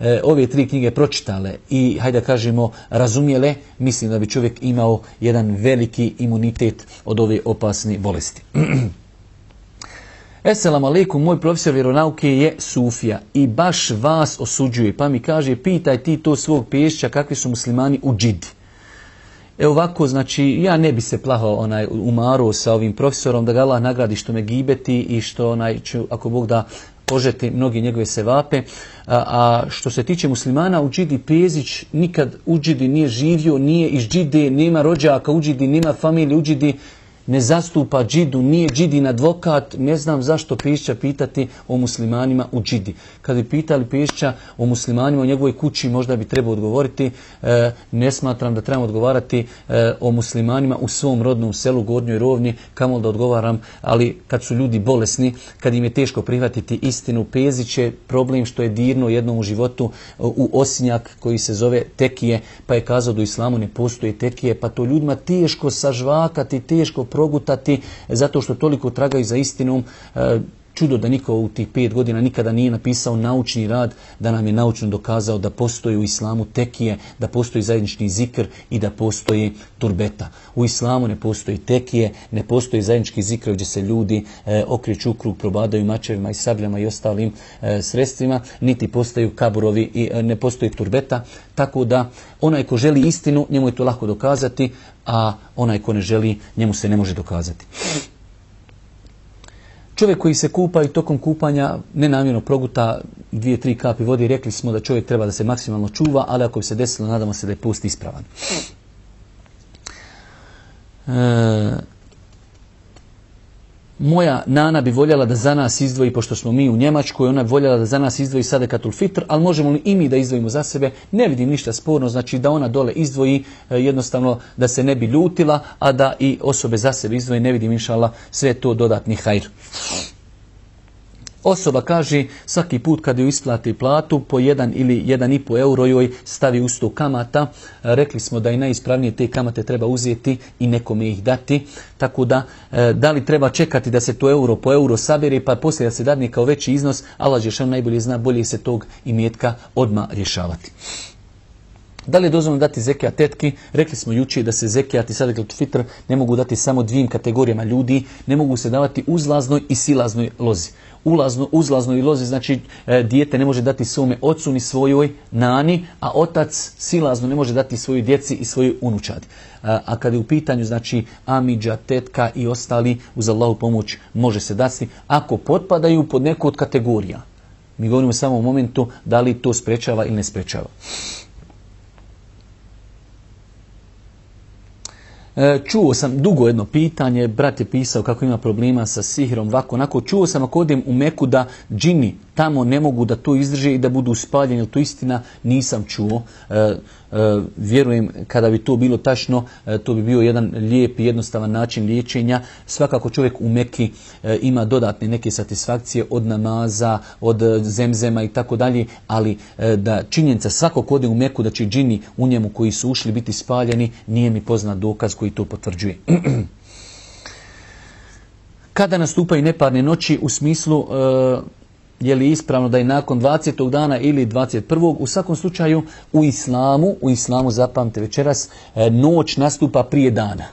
e, ove tri knjige pročitale i, hajde kažemo, razumjele, mislim da bi čovjek imao jedan veliki imunitet od ove opasne bolesti. Esselamu alaikum, moj profesor vjeronauke je Sufija i baš vas osuđuje, pa mi kaže, pitaj ti to svog pješća kakvi su muslimani u džidi. E ovako, znači, ja ne bi se plaho onaj, umaruo sa ovim profesorom, da ga Allah nagradi što me gibeti i što, onaj, ću, ako Bog da, požeti mnogi njegove sevape. A, a što se tiče muslimana, u Džidi Pezić nikad u Džidi nije živio, nije iz Džide, nema rođaka u Džidi, nema familije u Džidi, ne zastupa džidu, nije džidin advokat, ne znam zašto Pešća pitati o muslimanima u džidi. Kad bi pitali Pešća o muslimanima u njegovoj kući, možda bi trebao odgovoriti, e, ne smatram da trebamo odgovarati e, o muslimanima u svom rodnom selu, Gornjoj Rovni, kamo da odgovaram, ali kad su ljudi bolesni, kad im je teško prihvatiti istinu, Pezić je problem što je dirno jednom u životu u osinjak koji se zove tekije, pa je kazao da u islamu ne postoje tekije, pa to ljudima teško sažvakati, teško progutati zato što toliko tragaju za istinom. Čudo da niko u tih pet godina nikada nije napisao naučni rad, da nam je naučno dokazao da postoji u islamu tekije, da postoji zajednički zikr i da postoji turbeta. U islamu ne postoji tekije, ne postoji zajednički zikr gdje se ljudi e, okreću u krug, probadaju mačevima i sabljama i ostalim e, sredstvima, niti postaju kaburovi i e, ne postoji turbeta. Tako da onaj ko želi istinu, njemu je to lako dokazati, a onaj ko ne želi, njemu se ne može dokazati. Čovjek koji se kupa i tokom kupanja nenamjerno proguta dvije, tri kapi vode, rekli smo da čovjek treba da se maksimalno čuva, ali ako bi se desilo, nadamo se da je pust ispravan. E, moja nana bi voljela da za nas izdvoji, pošto smo mi u Njemačkoj, ona bi voljela da za nas izdvoji sadekatul fitr, ali možemo li i mi da izdvojimo za sebe? Ne vidim ništa sporno, znači da ona dole izdvoji, e, jednostavno da se ne bi ljutila, a da i osobe za sebe izdvoji, ne vidim inšala sve to dodatni hajr. Osoba kaže svaki put kad ju isplati platu po jedan ili jedan i po euro joj stavi u sto kamata. Rekli smo da i najispravnije te kamate treba uzeti i nekome ih dati. Tako da, e, da li treba čekati da se to euro po euro sabere pa poslije da se dadne kao veći iznos, Allah Žešan najbolje zna, bolje se tog imetka odma rješavati. Da li je dozvoljeno dati zekija tetki? Rekli smo jučer da se zekijat i sadeklat fitr ne mogu dati samo dvim kategorijama ljudi, ne mogu se davati uzlaznoj i silaznoj lozi ulazno, uzlaznoj lozi, znači e, dijete ne može dati svome ocu ni svojoj nani, a otac silazno ne može dati svojoj djeci i svojoj unučadi. A, a kad je u pitanju, znači, amiđa, tetka i ostali, uz Allahu pomoć može se dati, ako potpadaju pod neku od kategorija. Mi govorimo samo u momentu da li to sprečava ili ne sprečava. Čuo sam dugo jedno pitanje, brat je pisao kako ima problema sa sihrom, ovako, onako. Čuo sam ako odem u Meku da džini tamo ne mogu da to izdrže i da budu spaljeni, to istina nisam čuo. E, e, vjerujem kada bi to bilo tačno, e, to bi bio jedan lijep i jednostavan način liječenja. Svakako čovjek u Meki ima dodatne neke satisfakcije od namaza, od zemzema i tako dalje, ali da činjenica svakog ode u Meku da će džini u njemu koji su ušli biti spaljeni, nije mi poznat dokaz koji to potvrđuje. Kada nastupaju neparne noći u smislu je li ispravno da je nakon 20. dana ili 21. U svakom slučaju u islamu, u islamu zapamte večeras, e, noć nastupa prije dana.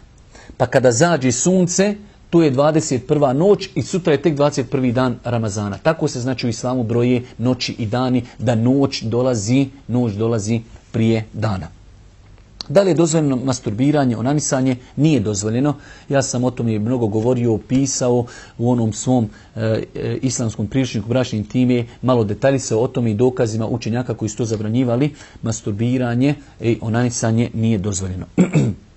Pa kada zađe sunce, tu je 21. noć i sutra je tek 21. dan Ramazana. Tako se znači u islamu broje noći i dani da noć dolazi, noć dolazi prije dana. Da li je dozvoljeno masturbiranje, onanisanje? Nije dozvoljeno. Ja sam o tome mnogo govorio, pisao u onom svom e, e islamskom priručniku bračnim time, malo detalji se o tome i dokazima učenjaka koji su to zabranjivali. Masturbiranje i onanisanje nije dozvoljeno.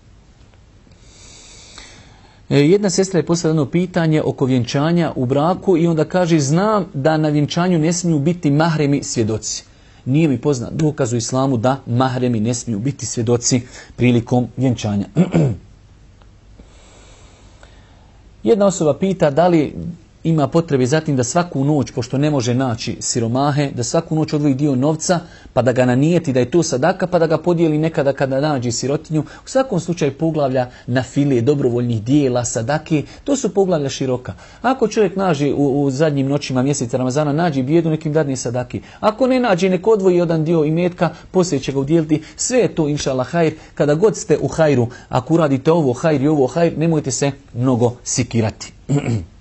E, jedna sestra je postavila pitanje oko vjenčanja u braku i onda kaže znam da na vjenčanju ne smiju biti mahremi svjedoci nije mi poznat dokaz u islamu da mahremi ne smiju biti svjedoci prilikom vjenčanja. Jedna osoba pita da li ima potrebe zatim da svaku noć, pošto ne može naći siromahe, da svaku noć odvoji dio novca, pa da ga nanijeti da je to sadaka, pa da ga podijeli nekada kada nađe sirotinju. U svakom slučaju poglavlja na file dobrovoljnih dijela, sadake, to su poglavlja široka. Ako čovjek nađe u, u zadnjim noćima mjeseca Ramazana, nađe bijedu nekim dadni sadaki. Ako ne nađe, neko odvoji jedan dio imetka, poslije će ga udjeliti. Sve je to, inša Allah, hajr. Kada god ste u hajru, ako uradite ovo hajr i ovo hajr, nemojte se mnogo sikirati.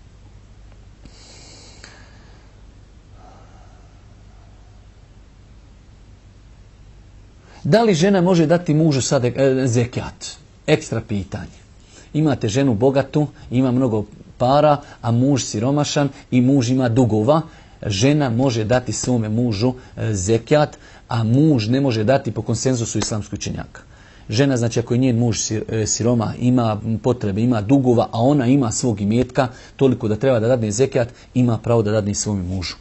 Da li žena može dati mužu sad e, zekijat? Ekstra pitanje. Imate ženu bogatu, ima mnogo para, a muž siromašan i muž ima dugova. žena može dati svome mužu e, zekjat, a muž ne može dati po konsenzusu islamskog učenjaka. Žena, znači ako je njen muž e, siroma, ima potrebe, ima dugova, a ona ima svog imetka, toliko da treba da dadne zekijat, ima pravo da dadne svom mužu.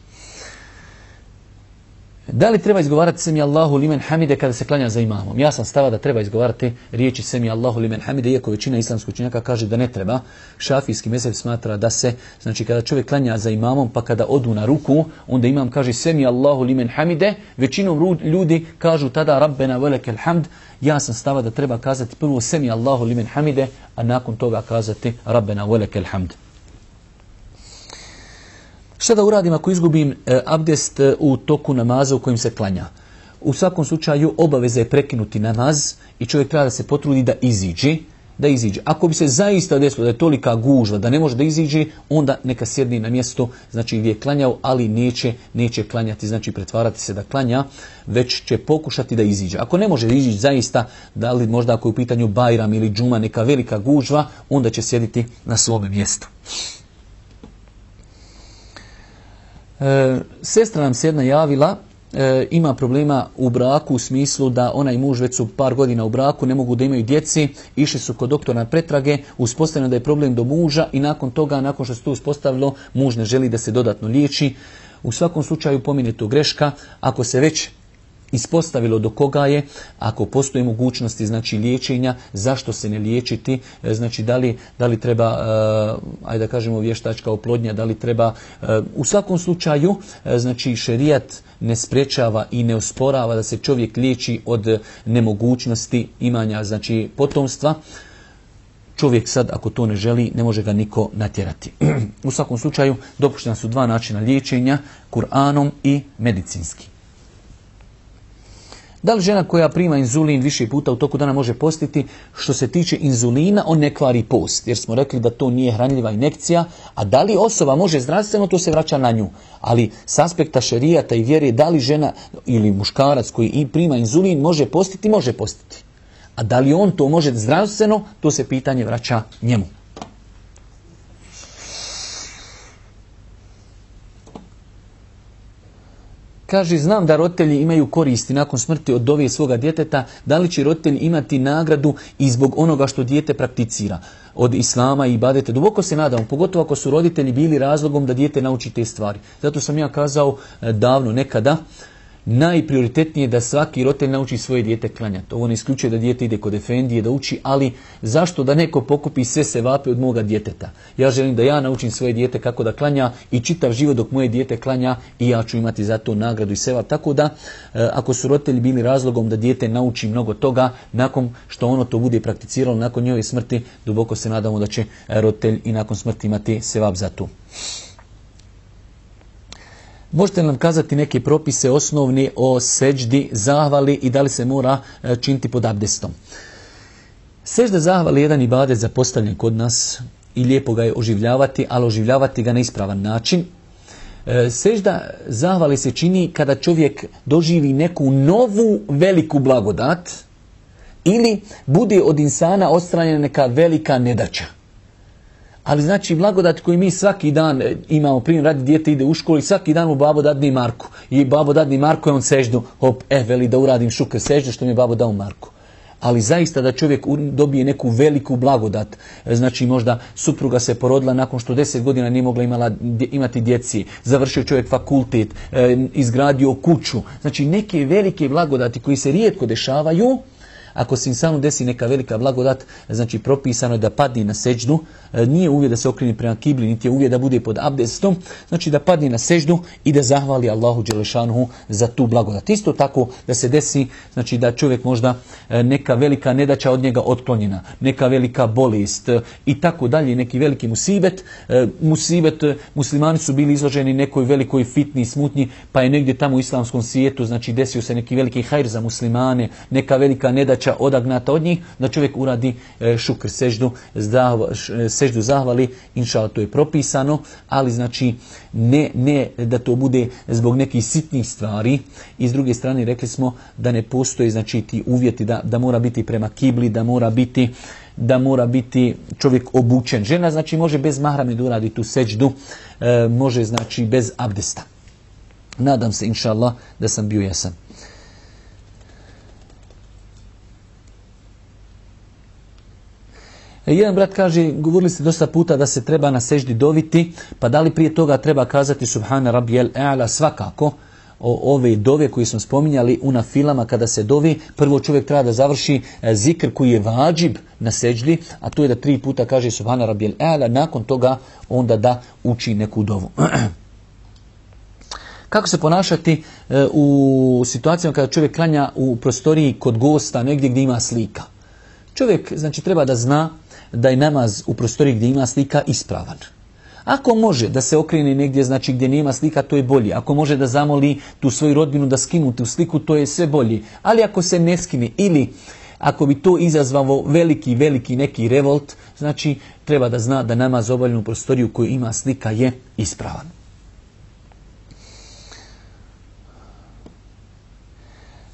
Da li treba izgovarati semi Allahu limen hamide kada se klanja za imamom? Ja sam stava da treba izgovarati riječi semi Allahu limen hamide, iako većina islamskog učenjaka kaže da ne treba. Šafijski mezheb smatra da se, znači kada čovjek klanja za imamom, pa kada odu na ruku, onda imam kaže semi Allahu limen hamide, većinom ljudi kažu tada rabbena velekel hamd, ja sam stava da treba kazati prvo semi Allahu limen hamide, a nakon toga kazati rabbena velekel hamd. Šta da uradim ako izgubim e, abdest e, u toku namaza u kojim se klanja? U svakom slučaju obaveza je prekinuti namaz i čovjek treba da se potrudi da iziđe. Da iziđe. Ako bi se zaista desilo da je tolika gužva da ne može da iziđe, onda neka sjedni na mjesto znači gdje je klanjao, ali neće, neće klanjati, znači pretvarati se da klanja, već će pokušati da iziđe. Ako ne može da iziđe zaista, da li možda ako je u pitanju Bajram ili Džuma neka velika gužva, onda će sjediti na svome mjestu. E, sestra nam se jedna javila, e, ima problema u braku u smislu da ona i muž već su par godina u braku, ne mogu da imaju djeci, išli su kod doktora na pretrage, uspostavljeno da je problem do muža i nakon toga, nakon što se to uspostavilo, muž ne želi da se dodatno liječi. U svakom slučaju pomine to greška, ako se već ispostavilo do koga je, ako postoji mogućnosti znači liječenja, zašto se ne liječiti, e, znači da li, da li treba, uh, ajde da kažemo vještačka oplodnja, da li treba, e, u svakom slučaju, znači šerijat ne sprečava i ne osporava da se čovjek liječi od nemogućnosti imanja, znači potomstva, čovjek sad ako to ne želi ne može ga niko natjerati. u svakom slučaju dopuštena su dva načina liječenja, Kur'anom i medicinski. Da li žena koja prima inzulin više puta u toku dana može postiti? Što se tiče inzulina, on ne kvari post, jer smo rekli da to nije hranljiva injekcija, a da li osoba može zdravstveno, to se vraća na nju. Ali s aspekta šerijata i vjere, da li žena ili muškarac koji prima inzulin može postiti, može postiti. A da li on to može zdravstveno, to se pitanje vraća njemu. Kaže, znam da roditelji imaju koristi nakon smrti od dove svoga djeteta, da li će roditelj imati nagradu i zbog onoga što dijete prakticira od islama i badete. Duboko se nadam, pogotovo ako su roditelji bili razlogom da dijete nauči te stvari. Zato sam ja kazao e, davno nekada, najprioritetnije da svaki roditelj nauči svoje dijete klanjati. Ovo ne isključuje da dijete ide kod efendije, da uči, ali zašto da neko pokupi sve sevape od moga djeteta? Ja želim da ja naučim svoje dijete kako da klanja i čitav život dok moje dijete klanja i ja ću imati za to nagradu i sevap. Tako da, e, ako su roditelji bili razlogom da dijete nauči mnogo toga, nakon što ono to bude prakticiralo, nakon njove smrti, duboko se nadamo da će roditelj i nakon smrti imati sevap za to. Možete nam kazati neke propise osnovni o seđdi, zahvali i da li se mora e, činiti pod abdestom. Sežda zahvali je jedan ibadet zapostavljen kod nas i lijepo ga je oživljavati, ali oživljavati ga na ispravan način. E, sežda zahvali se čini kada čovjek doživi neku novu veliku blagodat ili bude od insana odstranjena neka velika nedača. Ali znači blagodat koji mi svaki dan e, imamo, primjer radi dijete ide u školu i svaki dan mu babo dadni Marku. I babo dadni Marku i on seždu, hop, e, veli da uradim šuke seždu što mi je babo dao Marku. Ali zaista da čovjek dobije neku veliku blagodat, e, znači možda supruga se porodila nakon što deset godina nije mogla imala, imati djeci, završio čovjek fakultet, izgradio kuću, znači neke velike blagodati koji se rijetko dešavaju, ako se insanu desi neka velika blagodat, znači propisano je da padne na seđdu, e, nije uvijek da se okrene prema kibli, niti je uvijek da bude pod abdestom, znači da padne na seždu i da zahvali Allahu Đelešanuhu za tu blagodat. Isto tako da se desi, znači da čovjek možda e, neka velika nedaća od njega otklonjena, neka velika bolest e, i tako dalje, neki veliki musibet. Musibet, muslimani su bili izloženi nekoj velikoj fitni smutnji, pa je negdje tamo u islamskom svijetu, znači desio se neki veliki hajr za muslimane, neka velika nedaća odagnata od njih, da čovjek uradi e, šukr seždu, e, seždu zahvali, inša to je propisano, ali znači ne, ne da to bude zbog nekih sitnih stvari i s druge strane rekli smo da ne postoje znači ti uvjeti da, da mora biti prema kibli, da mora biti da mora biti čovjek obučen. Žena znači može bez mahrame da uradi tu seđdu, e, može znači bez abdesta. Nadam se, inša Allah, da sam bio jasan. Jedan brat kaže, govorili ste dosta puta da se treba na seždi doviti, pa da li prije toga treba kazati Subhana Rabijel E'ala svakako, o, ove dove koje smo spominjali u na filama kada se dovi, prvo čovjek treba da završi e, zikr koji je vađib na seđdi, a to je da tri puta kaže Subhana Rabijel E'ala, nakon toga onda da uči neku dovu. Kako se ponašati e, u situacijama kada čovjek klanja u prostoriji kod gosta, negdje gdje ima slika? Čovjek znači treba da zna da je namaz u prostoriji gdje ima slika ispravan. Ako može da se okrene negdje, znači gdje nema slika, to je bolje. Ako može da zamoli tu svoju rodbinu da skinu tu sliku, to je sve bolje. Ali ako se ne skine ili ako bi to izazvalo veliki, veliki neki revolt, znači treba da zna da namaz obavljenu prostoriju koju ima slika je ispravan.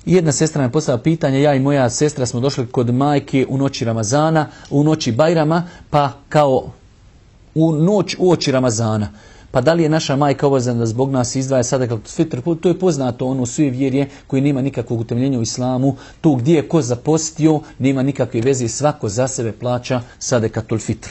Jedna sestra me postavila pitanje, ja i moja sestra smo došli kod majke u noći Ramazana, u noći Bajrama, pa kao u noć u oči Ramazana. Pa da li je naša majka obavezna da zbog nas izdvaja sada kako fitr? To je poznato ono svi vjerje koji nema nikakvog utemljenja u islamu. Tu gdje je ko zapostio, nema nikakve veze, svako za sebe plaća sadekatul fitr.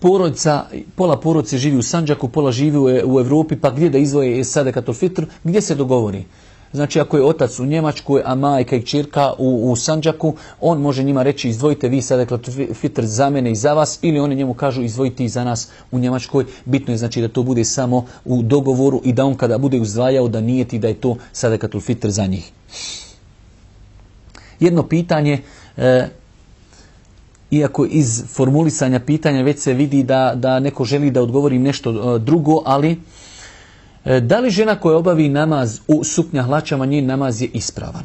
Porodica, pola porodice živi u Sanđaku, pola živi u Europi, pa gdje da izvoje sadekatul fitr, gdje se dogovori? Znači ako je otac u Njemačkoj, a majka i čirka u, u Sanđaku, on može njima reći izdvojite vi sada fitr za mene i za vas ili oni njemu kažu izdvojiti i za nas u Njemačkoj. Bitno je znači da to bude samo u dogovoru i da on kada bude uzdvajao da nije ti da je to sadekatul fitr za njih. Jedno pitanje, e, iako iz formulisanja pitanja već se vidi da, da neko želi da odgovorim nešto e, drugo, ali E, da li žena koja obavi namaz u suknja hlačama, njen namaz je ispravan?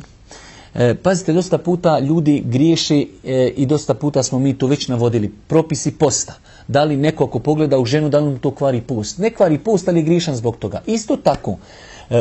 E, pazite, dosta puta ljudi griješi i dosta puta smo mi to već navodili. Propisi posta. Da li neko ako pogleda u ženu, da li mu to kvari post? Ne kvari post, ali je griješan zbog toga. Isto tako,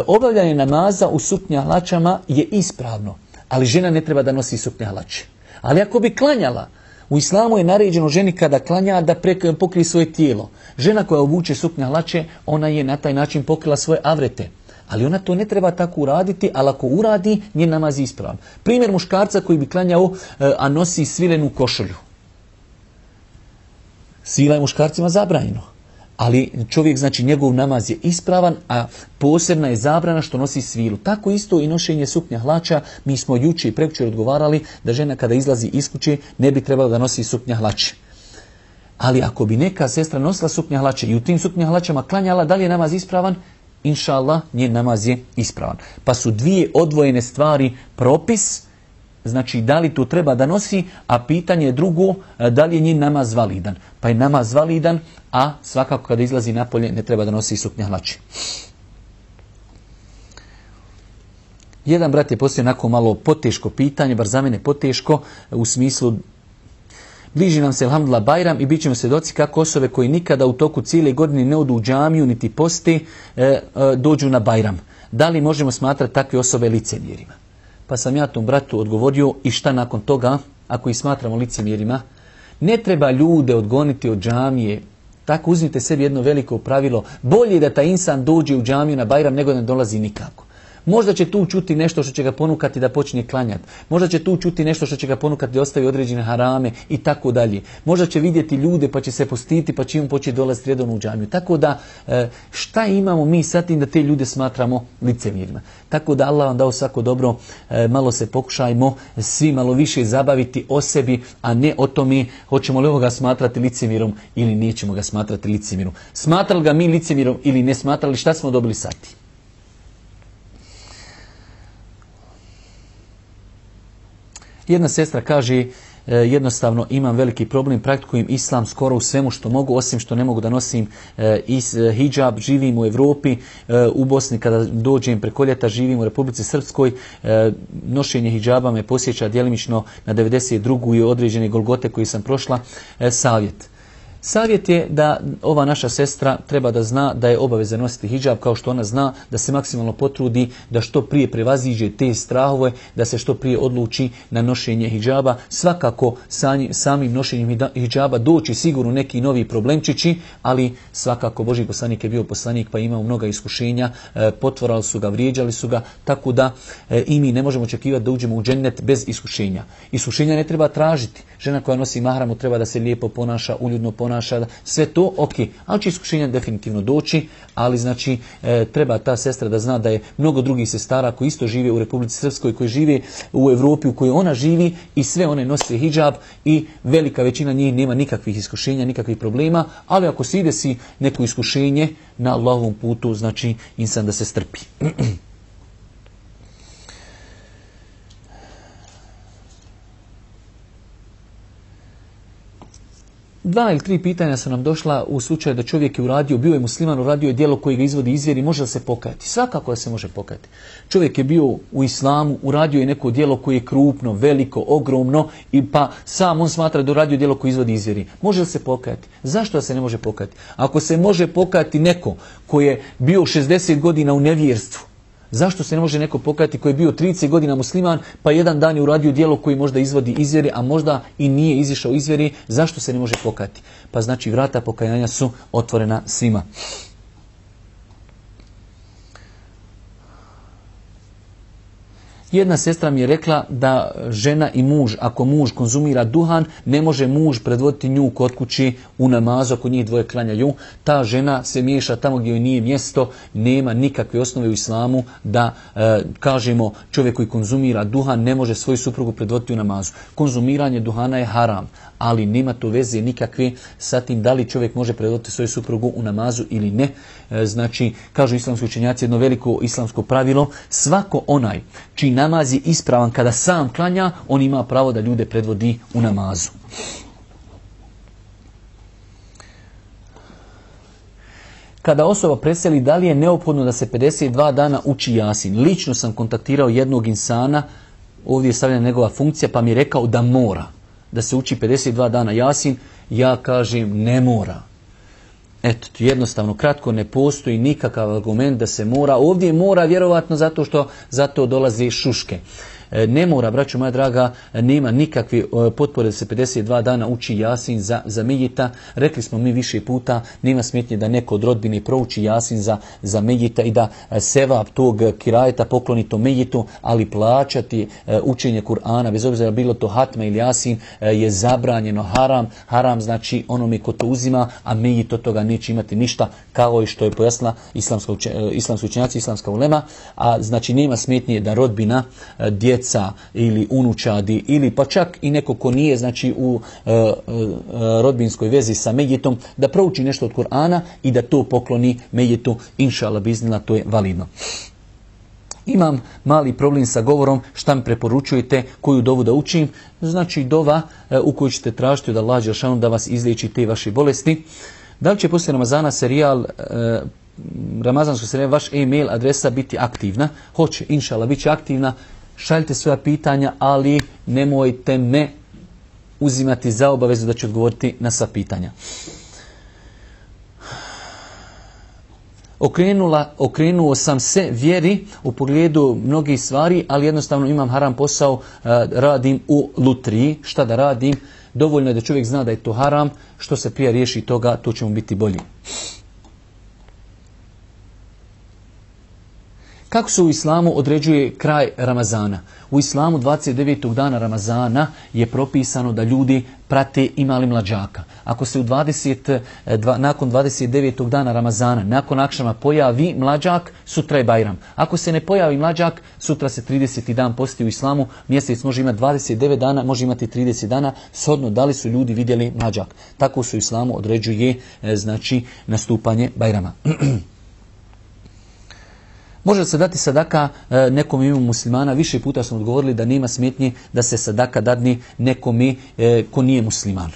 obavljanje namaza u suknja hlačama je ispravno, ali žena ne treba da nosi suknja hlače. Ali ako bi klanjala, u islamu je naređeno ženi kada klanja da pokrije svoje tijelo. Žena koja obuče suknja hlače, ona je na taj način pokrila svoje avrete. Ali ona to ne treba tako uraditi, ali ako uradi, njen namaz je ispravan. Primjer muškarca koji bi klanjao, e, a nosi svilenu košulju. Svila je muškarcima zabranjeno ali čovjek, znači njegov namaz je ispravan, a posebna je zabrana što nosi svilu. Tako isto i nošenje suknja hlača, mi smo juče i prekjučer odgovarali da žena kada izlazi iz kuće ne bi trebala da nosi suknja hlače. Ali ako bi neka sestra nosila suknja hlače i u tim suknja hlačama klanjala, da li je namaz ispravan? Inša Allah, njen namaz je ispravan. Pa su dvije odvojene stvari propis, Znači, da li to treba da nosi, a pitanje je drugo, e, da li je njen namaz validan. Pa je namaz validan, a svakako kada izlazi napolje ne treba da nosi suknja hlači. Jedan brat je poslije onako malo poteško pitanje, bar za mene poteško, u smislu Bliži nam se Alhamdulillah Bajram i bit ćemo svjedoci kako osobe koji nikada u toku cijele godine ne odu u džamiju niti posti e, e, dođu na Bajram. Da li možemo smatrati takve osobe licemjerima? Pa sam ja tom bratu odgovorio i šta nakon toga, ako ih smatramo licemjerima, ne treba ljude odgoniti od džamije. Tako uzmite sebi jedno veliko pravilo. Bolje da taj insan dođe u džamiju na Bajram nego da ne dolazi nikako. Možda će tu čuti nešto što će ga ponukati da počne klanjati. Možda će tu čuti nešto što će ga ponukati da ostavi određene harame i tako dalje. Možda će vidjeti ljude pa će se postiti pa će im početi dolaziti redovno u džamiju. Tako da e, šta imamo mi sa tim da te ljude smatramo licemjerima. Tako da Allah vam dao svako dobro, e, malo se pokušajmo svi malo više zabaviti o sebi, a ne o tome hoćemo li ovoga smatrati licemjerom ili nećemo ga smatrati licemjerom. Smatrali ga mi licemjerom ili ne smatrali, šta smo dobili sati? Jedna sestra kaže, e, jednostavno imam veliki problem, praktikujem islam skoro u svemu što mogu, osim što ne mogu da nosim e, is, e, hijab, živim u Europi, u Bosni kada dođem preko ljeta, živim u Republici Srpskoj, nošenje hijaba me posjeća djelimično na 92. i određene golgote koji sam prošla, savjet. Savjet je da ova naša sestra treba da zna da je obaveza nositi hijab kao što ona zna, da se maksimalno potrudi, da što prije prevaziđe te strahove, da se što prije odluči na nošenje hijaba. Svakako samim nošenjem hijaba doći sigurno neki novi problemčići, ali svakako Boži poslanik je bio poslanik pa imao mnoga iskušenja, e, potvorali su ga, vrijeđali su ga, tako da e, i mi ne možemo očekivati da uđemo u džennet bez iskušenja. Iskušenja ne treba tražiti. Žena koja nosi mahramu treba da se lijepo ponaša, uljudno ponaša, sve to ok, ali će iskušenja definitivno doći, ali znači e, treba ta sestra da zna da je mnogo drugih sestara koji isto žive u Republici Srpskoj, koji žive u Europi u kojoj ona živi i sve one nose hijab i velika većina njih nema nikakvih iskušenja, nikakvih problema, ali ako se ide si neko iskušenje na Allahovom putu, znači insan da se strpi. Dva ili tri pitanja su nam došla u slučaju da čovjek je uradio, bio je musliman, uradio je djelo koji ga izvodi izvjeri, može li se pokajati? Svakako da se može pokajati. Čovjek je bio u islamu, uradio je neko djelo koje je krupno, veliko, ogromno i pa sam on smatra da uradio djelo koji izvodi izvjeri. Može li se pokajati? Zašto da se ne može pokajati? Ako se može pokajati neko koji je bio 60 godina u nevjerstvu, Zašto se ne može neko pokajati koji je bio 30 godina musliman, pa jedan dan je uradio djelo koji možda izvodi izvjeri, a možda i nije izišao izvjeri, zašto se ne može pokajati? Pa znači vrata pokajanja su otvorena svima. Jedna sestra mi je rekla da žena i muž, ako muž konzumira duhan, ne može muž predvoditi nju kod kući u namazu ako njih dvoje klanjaju. Ta žena se miješa tamo gdje joj nije mjesto, nema nikakve osnove u islamu da e, kažemo čovjek koji konzumira duhan ne može svoju suprugu predvoditi u namazu. Konzumiranje duhana je haram, ali nema to veze nikakve sa tim da li čovjek može predvoditi svoju suprugu u namazu ili ne. E, znači, kažu islamski učenjaci jedno veliko islamsko pravilo, svako onaj čiji namaz je ispravan kada sam klanja, on ima pravo da ljude predvodi u namazu. Kada osoba preseli, da li je neophodno da se 52 dana uči jasin? Lično sam kontaktirao jednog insana, ovdje je stavljena njegova funkcija, pa mi je rekao da mora da se uči 52 dana jasin, ja kažem ne mora. Eto, jednostavno, kratko, ne postoji nikakav argument da se mora. Ovdje mora vjerovatno zato što zato dolazi šuške. E, ne mora, braćo moja draga, nema nikakve e, potpore da se 52 dana uči jasin za, za Medjita. Rekli smo mi više puta, nema smetnje da neko od rodbine prouči jasin za, za Medjita i da e, seva tog kirajeta pokloni to Medjitu, ali plaćati učenje Kur'ana, bez obzira bilo to hatma ili jasin, je zabranjeno haram. Haram znači onome ko to uzima, a Medjit od toga neće imati ništa, kao i što je pojasnila islamska, islamska učenjaci, islamska ulema, a znači nema smetnje da rodbina, djeca, djeca ili unučadi ili pa čak i neko ko nije znači u e, e, rodbinskoj vezi sa Mejitom da prouči nešto od Kur'ana i da to pokloni Mejitu, inša biznila, to je validno. Imam mali problem sa govorom, šta mi preporučujete, koju dovu da učim. Znači dova e, u kojoj ćete tražiti od Allah da vas izliječi te vaše bolesti. Da li će poslije Ramazana serijal e, serijal, vaš e-mail adresa biti aktivna? Hoće, inšala, bit će aktivna šaljite svoja pitanja, ali nemojte me uzimati za obavezu da ću odgovoriti na sva pitanja. Okrenula, okrenuo sam se vjeri u pogledu mnogih stvari, ali jednostavno imam haram posao, radim u lutriji. Šta da radim? Dovoljno je da čovjek zna da je to haram, što se prije riješi toga, to će mu biti bolji. Kako se u islamu određuje kraj Ramazana? U islamu 29. dana Ramazana je propisano da ljudi prate imali mlađaka. Ako se u 20, dva, nakon 29. dana Ramazana, nakon akšama pojavi mlađak, sutra je Bajram. Ako se ne pojavi mlađak, sutra se 30. dan posti u islamu, mjesec može imati 29 dana, može imati 30 dana, shodno da li su ljudi vidjeli mlađak. Tako se u islamu određuje e, znači nastupanje Bajrama. Može se dati sadaka e, nekom imu muslimana, više puta smo odgovorili da nema smetnje da se sadaka dadni nekom e, ko nije musliman.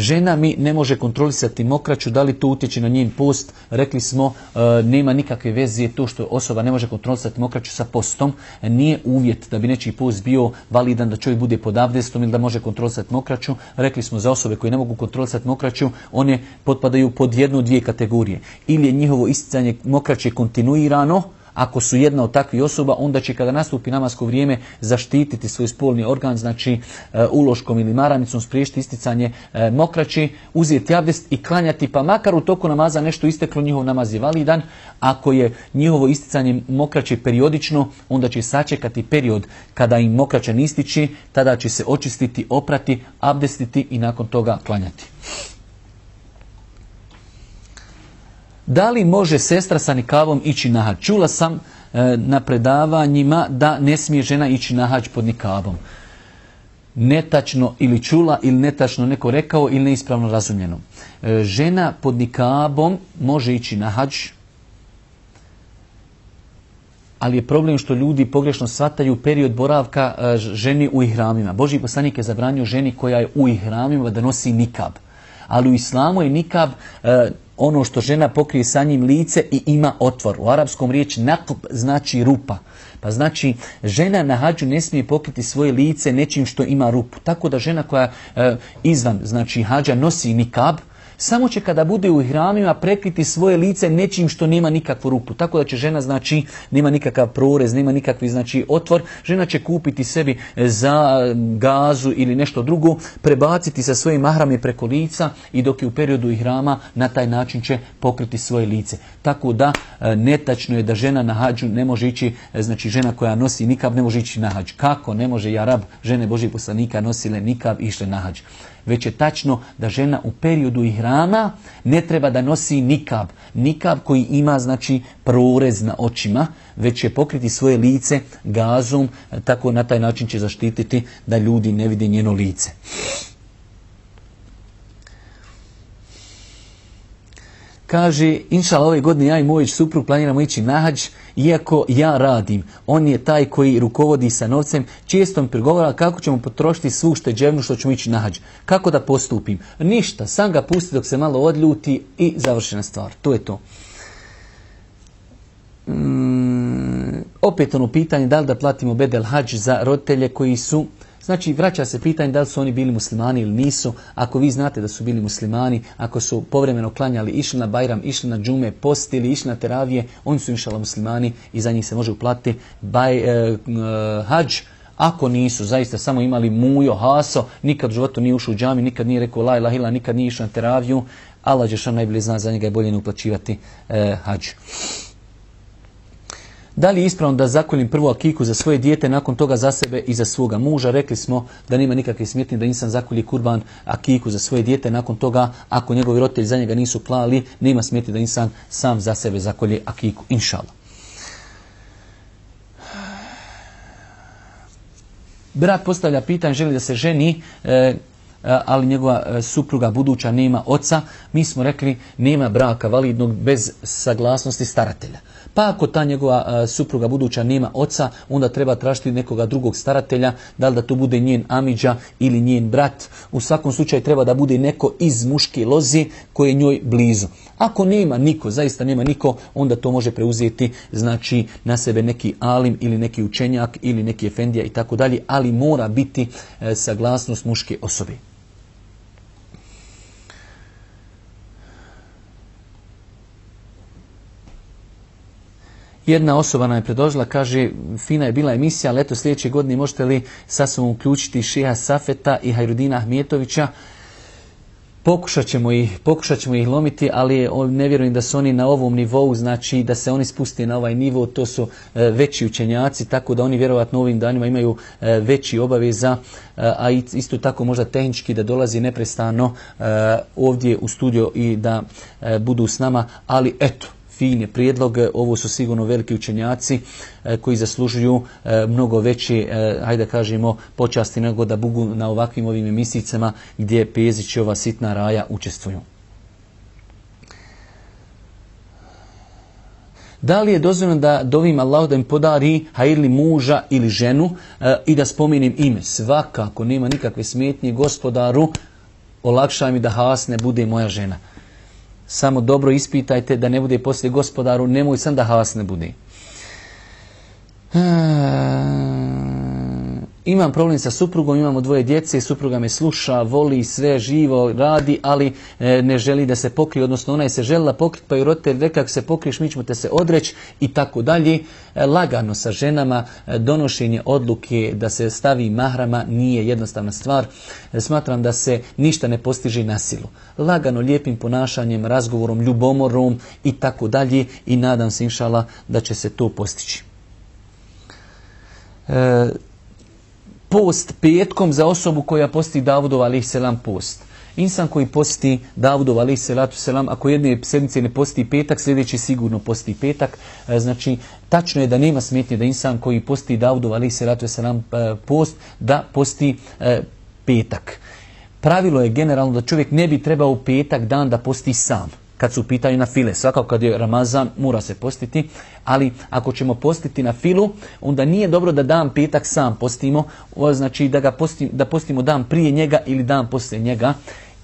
Žena mi ne može kontrolisati mokraću, da li to utječe na njen post, rekli smo e, nema nikakve veze to što osoba ne može kontrolisati mokraću sa postom, nije uvjet da bi nečiji post bio validan da čovjek bude pod abdestom ili da može kontrolisati mokraću. Rekli smo za osobe koje ne mogu kontrolisati mokraću, one potpadaju pod jednu, dvije kategorije. Ili je njihovo isticanje mokraće kontinuirano, ako su jedna od takvih osoba, onda će kada nastupi namasko vrijeme zaštititi svoj spolni organ, znači e, uloškom ili maramicom spriješiti isticanje e, mokraći, uzeti abdest i klanjati, pa makar u toku namaza nešto isteklo, njihov namaz je validan. Ako je njihovo isticanje mokraće periodično, onda će sačekati period kada im mokraća ne ističi, tada će se očistiti, oprati, abdestiti i nakon toga klanjati. Da li može sestra sa nikavom ići na hađ? Čula sam e, na predavanjima da ne smije žena ići na hađ pod nikavom. Netačno ili čula ili netačno neko rekao ili neispravno razumljeno. E, žena pod nikabom može ići na hađ, ali je problem što ljudi pogrešno shvataju period boravka e, ženi u ihramima. Boži poslanik je zabranio ženi koja je u ihramima da nosi nikab. Ali u islamu je nikab ono što žena pokrije sa njim lice i ima otvor. U arapskom riječ nakb znači rupa. Pa znači žena na hađu ne smije pokriti svoje lice nečim što ima rupu. Tako da žena koja e, izvan znači hađa nosi nikab, samo će kada bude u hramima prekriti svoje lice nečim što nema nikakvu rupu. Tako da će žena, znači, nema nikakav prorez, nema nikakvi, znači, otvor. Žena će kupiti sebi za gazu ili nešto drugo, prebaciti sa svojim mahrame preko lica i dok je u periodu hrama na taj način će pokriti svoje lice. Tako da e, netačno je da žena na hađu ne može ići, e, znači žena koja nosi nikab ne može ići na hađ. Kako ne može Jarab, žene Božih poslanika nosile nikab i išle na hađ već je tačno da žena u periodu ihrama ne treba da nosi nikab. Nikab koji ima znači prorez na očima, već će pokriti svoje lice gazom, tako na taj način će zaštititi da ljudi ne vide njeno lice. Kaže, inšala ove godine ja i moj suprug planiramo ići na hađ, iako ja radim. On je taj koji rukovodi sa novcem, često mi kako ćemo potrošiti svu šteđevnu što ćemo ići na hađ. Kako da postupim? Ništa, sam ga pusti dok se malo odljuti i završena stvar. To je to. Mm, opet ono pitanje da li da platimo bedel hađ za roditelje koji su Znači, vraća se pitanje da li su oni bili muslimani ili nisu. Ako vi znate da su bili muslimani, ako su povremeno klanjali, išli na Bajram, išli na džume, postili, išli na teravije, oni su inšala muslimani i za njih se može uplatiti baj, e, hađ. Ako nisu, zaista samo imali mujo, haso, nikad u životu nije ušao u džami, nikad nije rekao la ilaha nikad nije išao na teraviju, Allah Đešan najbolje zna, za njega je bolje ne uplaćivati e, hađ. Da li je ispravno da zakoljim prvo akiku za svoje dijete, nakon toga za sebe i za svoga muža? Rekli smo da nema nikakve smjetnje da insan zakolji kurban akiku za svoje dijete, nakon toga ako njegovi roditelji za njega nisu klali, nema smjetnje da insan sam za sebe zakolje akiku, inšala. Brat postavlja pitanje, želi da se ženi, e, ali njegova e, supruga buduća nema oca. Mi smo rekli nema braka validnog bez saglasnosti staratelja. Pa ako ta njegova supruga buduća nema oca, onda treba tražiti nekoga drugog staratelja, da li da to bude njen amiđa ili njen brat. U svakom slučaju treba da bude neko iz muške lozi koji je njoj blizu. Ako nema niko, zaista nema niko, onda to može preuzeti znači na sebe neki alim ili neki učenjak ili neki efendija i tako dalje, ali mora biti e, saglasnost muške osobe. Jedna osoba nam je predložila, kaže, fina je bila emisija, ali eto sljedeće godine možete li sasvom uključiti Šeha Safeta i Hajrudina Ahmijetovića. Pokušat ćemo, ih, pokušat ćemo ih lomiti, ali ne vjerujem da su oni na ovom nivou, znači da se oni spuste na ovaj nivo, to su e, veći učenjaci, tako da oni vjerovatno ovim danima imaju e, veći obaveza, e, a isto tako možda tehnički da dolazi neprestano ovdje u studio i da budu s nama, ali eto, fin je prijedlog, ovo su sigurno veliki učenjaci e, koji zaslužuju e, mnogo veći, e, hajde da kažemo, počasti nego da bugu na ovakvim ovim emisicama gdje Pezić ova sitna raja učestvuju. Da li je dozvoljeno da dovim Allah da im podari ili muža ili ženu i da spomenim ime? Svakako, nema nikakve smetnje gospodaru olakšaj mi da Has ne bude moja žena. Samo dobro ispitajte da ne bude poslije gospodaru, nemoj sam da Has ne bude. Imam problem sa suprugom, imamo dvoje djece, supruga me sluša, voli sve živo, radi, ali e, ne želi da se pokrije, odnosno ona je se željela pokriti, pa je roditelj rekao ako se pokriješ mi ćemo te se odreći i tako dalje. E, lagano sa ženama, e, donošenje odluke da se stavi mahrama nije jednostavna stvar. Smatram da se ništa ne postiže na silu. Lagano, lijepim ponašanjem, razgovorom, ljubomorom i tako dalje i nadam se inšala da će se to postići post petkom za osobu koja posti Davudov alaih selam post. Insan koji posti Davudov alaih selatu selam, ako jedne sedmice ne posti petak, sljedeći sigurno posti petak. E, znači, tačno je da nema smetnje da insan koji posti Davudov alaih selatu selam e, post, da posti e, petak. Pravilo je generalno da čovjek ne bi trebao petak dan da posti sam kad su u pitanju na file. Svakako kad je Ramazan mora se postiti, ali ako ćemo postiti na filu, onda nije dobro da dan petak sam postimo, znači da, ga postimo, da postimo dan prije njega ili dan poslije njega.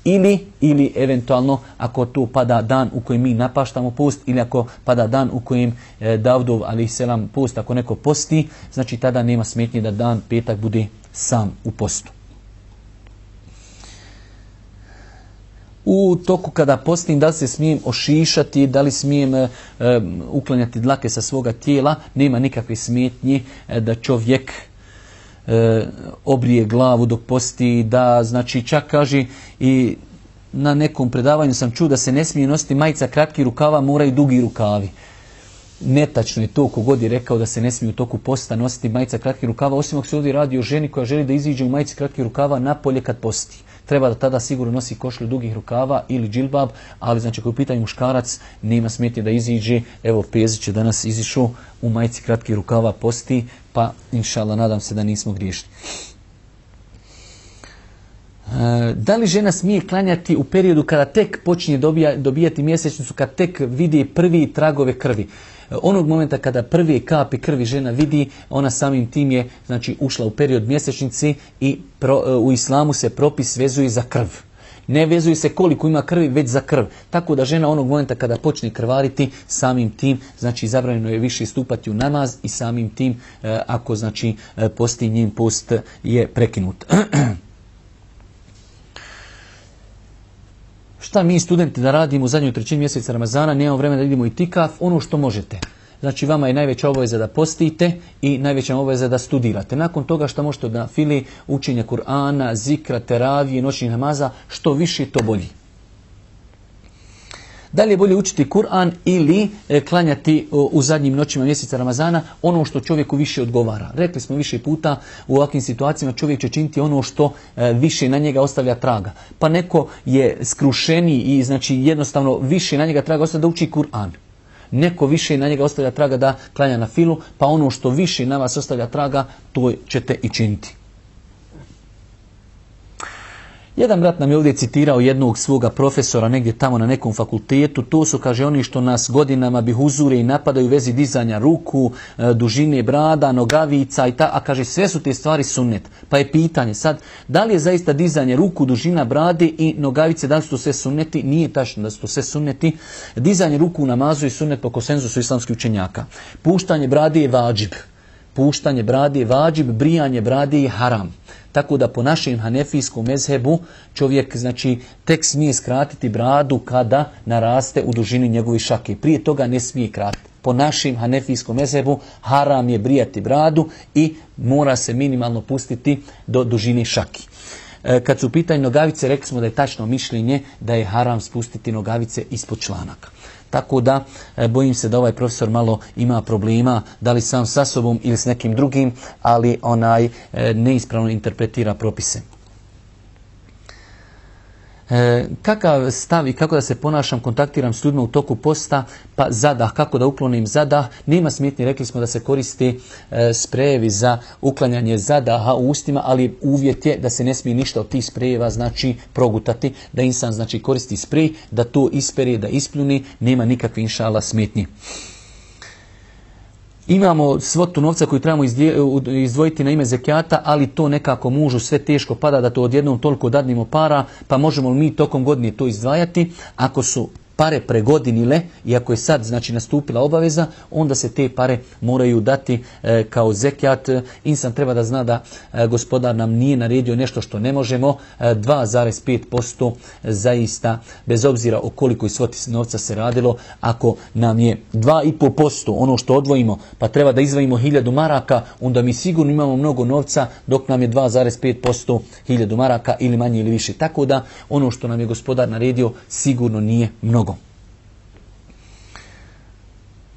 Ili, ili eventualno ako to pada dan u kojem mi napaštamo post ili ako pada dan u kojem e, Davdov ali selam post ako neko posti, znači tada nema smetnje da dan petak bude sam u postu. U toku kada postim, da li se smijem ošišati, da li smijem e, e, uklanjati dlake sa svoga tijela, nema nikakve smetnje e, da čovjek obrije glavu dok posti, da znači čak kaže i na nekom predavanju sam čuo da se ne smije nositi majica kratki rukava, moraju dugi rukavi. Netačno je to kogod je rekao da se ne smije u toku posta nositi majica kratki rukava, osim ako se ovdje radi o ženi koja želi da iziđe u majici kratki rukava napolje kad posti treba da tada sigurno nosi košlju dugih rukava ili džilbab, ali znači ako je u pitanju muškarac, nema smetnje da iziđe. Evo Pezić je danas izišao u majici kratkih rukava posti, pa inšala nadam se da nismo griješni. E, da li žena smije klanjati u periodu kada tek počinje dobijati mjesečnicu, kad tek vidi prvi tragove krvi? Onog momenta kada prvi kapi krvi žena vidi, ona samim tim je znači, ušla u period mjesečnici i u islamu se propis vezuje za krv. Ne vezuje se koliko ima krvi, već za krv. Tako da žena onog momenta kada počne krvariti, samim tim, znači zabranjeno je više stupati u namaz i samim tim, e, ako znači e, posti njen post je prekinut. Šta mi studenti da radimo u zadnjoj trećini mjeseca Ramazana, nemamo vremena da idemo i tikaf, ono što možete. Znači vama je najveća obaveza da postite i najveća obaveza da studirate. Nakon toga što možete na fili učenja Kur'ana, zikra, teravije, noćnih namaza, što više to bolji. Da li je bolje učiti Kur'an ili e, klanjati u zadnjim noćima mjeseca Ramazana ono što čovjeku više odgovara. Rekli smo više puta u ovakvim situacijama čovjek će činiti ono što e, više na njega ostavlja traga. Pa neko je skrušeni i znači jednostavno više na njega traga ostavlja da uči Kur'an. Neko više na njega ostavlja traga da klanja na filu, pa ono što više na vas ostavlja traga, to ćete i činiti. Jedan brat nam je ovdje citirao jednog svoga profesora negdje tamo na nekom fakultetu. To su, kaže, oni što nas godinama bihuzure i napadaju vezi dizanja ruku, e, dužine brada, nogavica i ta, a kaže, sve su te stvari sunnet. Pa je pitanje sad, da li je zaista dizanje ruku, dužina brade i nogavice, da li su to sve sunneti? Nije tačno da su to sve sunneti. Dizanje ruku u namazu i sunnet po konsenzusu islamskih učenjaka. Puštanje brade je vađib. Puštanje brade je vađib, brijanje brade je haram. Tako da po našem hanefijskom mezhebu čovjek znači tek smije skratiti bradu kada naraste u dužini njegovih šake. Prije toga ne smije kratiti. Po našem hanefijskom mezhebu haram je brijati bradu i mora se minimalno pustiti do dužine šaki. E, kad su u nogavice, rekli smo da je tačno mišljenje da je haram spustiti nogavice ispod članaka. Tako da e, bojim se da ovaj profesor malo ima problema, da li sam sa sobom ili s nekim drugim, ali onaj e, neispravno interpretira propise. E, kakav stav i kako da se ponašam, kontaktiram s ljudima u toku posta, pa zadah, kako da uklonim zadah, nema smetnje, rekli smo da se koristi e, sprejevi za uklanjanje zadaha u ustima, ali uvjet je da se ne smije ništa od tih sprejeva, znači progutati, da insan znači koristi sprej, da to isperi, da ispljuni, nema nikakve inšala smetnji. Imamo svotu novca koju trebamo izdvojiti na ime zekijata, ali to nekako mužu sve teško pada da to odjednom toliko dadnimo para, pa možemo li mi tokom godine to izdvajati? Ako su pare pregodinile, iako je sad znači nastupila obaveza, onda se te pare moraju dati e, kao zekijat. Insan treba da zna da e, gospodar nam nije naredio nešto što ne možemo, 2,5% e, zaista, bez obzira o koliko svoti novca se radilo, ako nam je 2,5% ono što odvojimo, pa treba da izvojimo 1000 maraka, onda mi sigurno imamo mnogo novca, dok nam je 2,5% 1000 maraka ili manje ili više. Tako da ono što nam je gospodar naredio sigurno nije mnogo.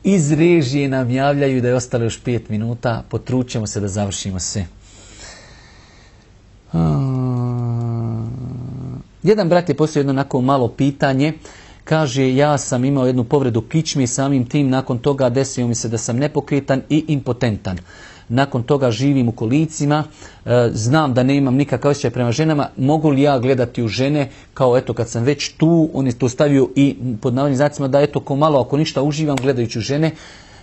Iz režije nam javljaju da je ostalo još pet minuta. Potrućemo se da završimo sve. Jedan brat je poslije jedno onako malo pitanje. Kaže, ja sam imao jednu povredu kičmi, samim tim nakon toga desio mi se da sam nepokretan i impotentan nakon toga živim u kolicima, e, znam da ne imam nikakav osjećaj prema ženama, mogu li ja gledati u žene kao eto kad sam već tu, on je to stavio i pod navodnim znacima da eto ko malo ako ništa uživam gledajući u žene,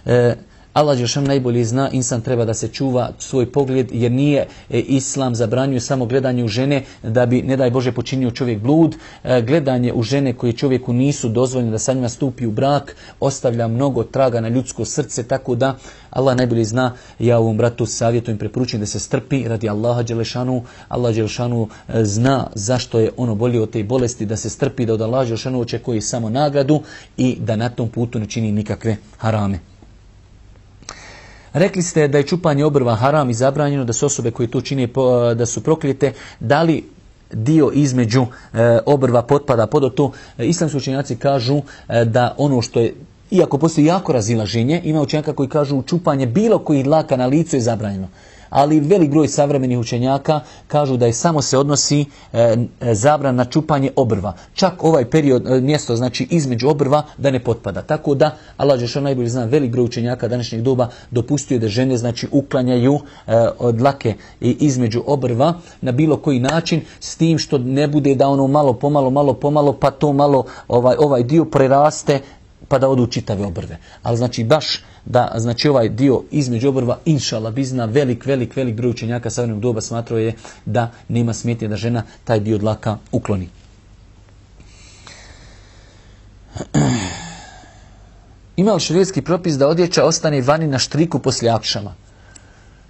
e, Allah Đelšan najbolje zna, insan treba da se čuva svoj pogled, jer nije e, islam zabranjuje samo gledanje u žene da bi, ne daj Bože, počinio čovjek blud. E, gledanje u žene koje čovjeku nisu dozvoljene da sa njima stupi u brak, ostavlja mnogo traga na ljudsko srce, tako da Allah najbolje zna, ja ovom bratu savjetujem, preporučujem da se strpi radi Allaha Đelešanu. Allah Đelešanu e, zna zašto je ono bolje od te bolesti, da se strpi, da od Allaha Đelešanu očekuje samo nagradu i da na tom putu ne čini nikakve harame. Rekli ste da je čupanje obrva haram i zabranjeno, da su osobe koje to čine da su proklijete. Da li dio između e, obrva potpada pod to? Islamski učenjaci kažu e, da ono što je iako postoji jako razilaženje, ima učenjaka koji kažu čupanje bilo koji laka na licu je zabranjeno ali velik broj savremenih učenjaka kažu da je samo se odnosi e, zabran na čupanje obrva. Čak ovaj period, e, mjesto znači između obrva da ne potpada. Tako da, Allah što najbolje zna, velik broj učenjaka današnjeg doba dopustuje da žene znači uklanjaju e, od lake između obrva na bilo koji način s tim što ne bude da ono malo pomalo, malo pomalo pa to malo ovaj, ovaj dio preraste pa da odu čitave obrve. Ali znači baš da znači ovaj dio između obrva inšala bizna velik, velik, velik broj učenjaka savremenog doba smatrao je da nema smetnje da žena taj dio dlaka ukloni. Ima li propis da odjeća ostane vani na štriku poslije akšama?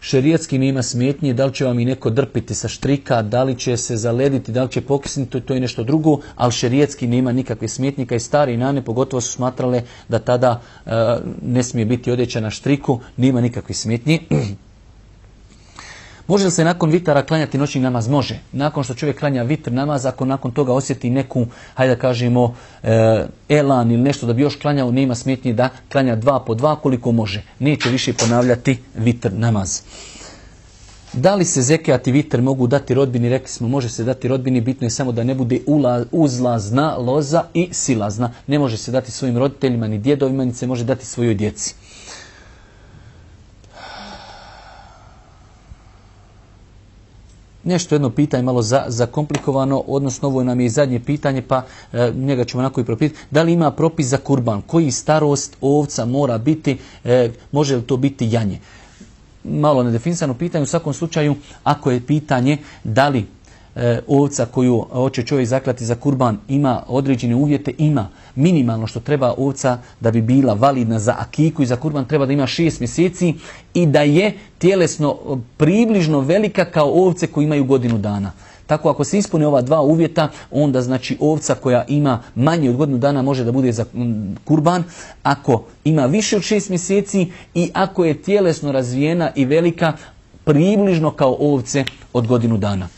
Šerijetski nema smetnje, da li će vam i neko drpiti sa štrika, da li će se zalediti, da li će pokisniti, to je nešto drugo, ali šerijetski nema nikakve smetnjika i stari nane pogotovo su smatrale da tada e, ne smije biti odjeća na štriku, nema nikakve smetnje. Može li se nakon vitara klanjati noćni namaz? Može. Nakon što čovjek klanja vitr namaz, ako nakon toga osjeti neku, hajde da kažemo, e, elan ili nešto da bi još klanjao, nema smetnje da klanja dva po dva koliko može. Neće više ponavljati vitr namaz. Da li se zekijat i vitr mogu dati rodbini? Rekli smo, može se dati rodbini, bitno je samo da ne bude uzlazna loza i silazna. Ne može se dati svojim roditeljima ni djedovima, ni se može dati svojoj djeci. Nešto jedno pitanje malo za, zakomplikovano, odnosno ovo nam je i zadnje pitanje, pa e, njega ćemo onako i propitati. Da li ima propis za kurban? Koji starost ovca mora biti? E, može li to biti janje? Malo nedefinisano pitanje. U svakom slučaju, ako je pitanje da li e, ovca koju hoće čovjek zaklati za kurban ima određene uvjete, ima minimalno što treba ovca da bi bila validna za akiku i za kurban treba da ima šest mjeseci i da je tjelesno približno velika kao ovce koji imaju godinu dana. Tako ako se ispune ova dva uvjeta, onda znači ovca koja ima manje od godinu dana može da bude za kurban. Ako ima više od šest mjeseci i ako je tjelesno razvijena i velika, približno kao ovce od godinu dana.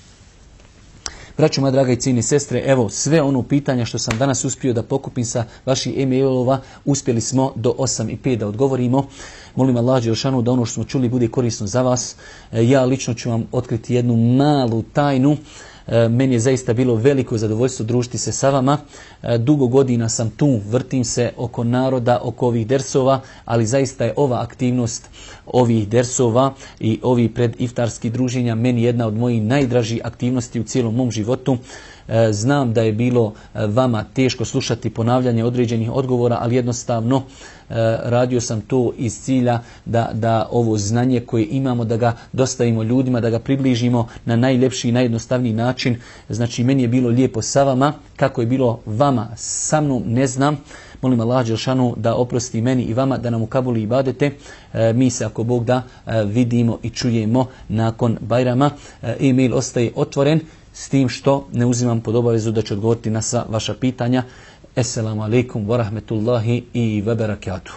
Braćo moja draga i cijeni sestre, evo sve ono pitanja što sam danas uspio da pokupim sa vaših e-mailova, uspjeli smo do 8 i 5 da odgovorimo. Molim Allah Đelšanu da ono što smo čuli bude korisno za vas. E, ja lično ću vam otkriti jednu malu tajnu. E, meni je zaista bilo veliko zadovoljstvo družiti se sa vama. E, dugo godina sam tu, vrtim se oko naroda, oko ovih dersova, ali zaista je ova aktivnost ovih dersova i ovi prediftarskih druženja meni jedna od mojih najdražih aktivnosti u cijelom mom životu. E, znam da je bilo vama teško slušati ponavljanje određenih odgovora, ali jednostavno radio sam to iz cilja da, da ovo znanje koje imamo, da ga dostavimo ljudima, da ga približimo na najljepši i najjednostavniji način. Znači, meni je bilo lijepo sa vama, kako je bilo vama sa mnom, ne znam. Molim Allah Đelšanu da oprosti meni i vama, da nam ukabuli ibadete. E, mi se, ako Bog da, e, vidimo i čujemo nakon Bajrama. E, e-mail ostaje otvoren s tim što ne uzimam pod obavezu da ću odgovoriti na sva vaša pitanja. Esselamu alaikum wa rahmetullahi i wa barakatuh.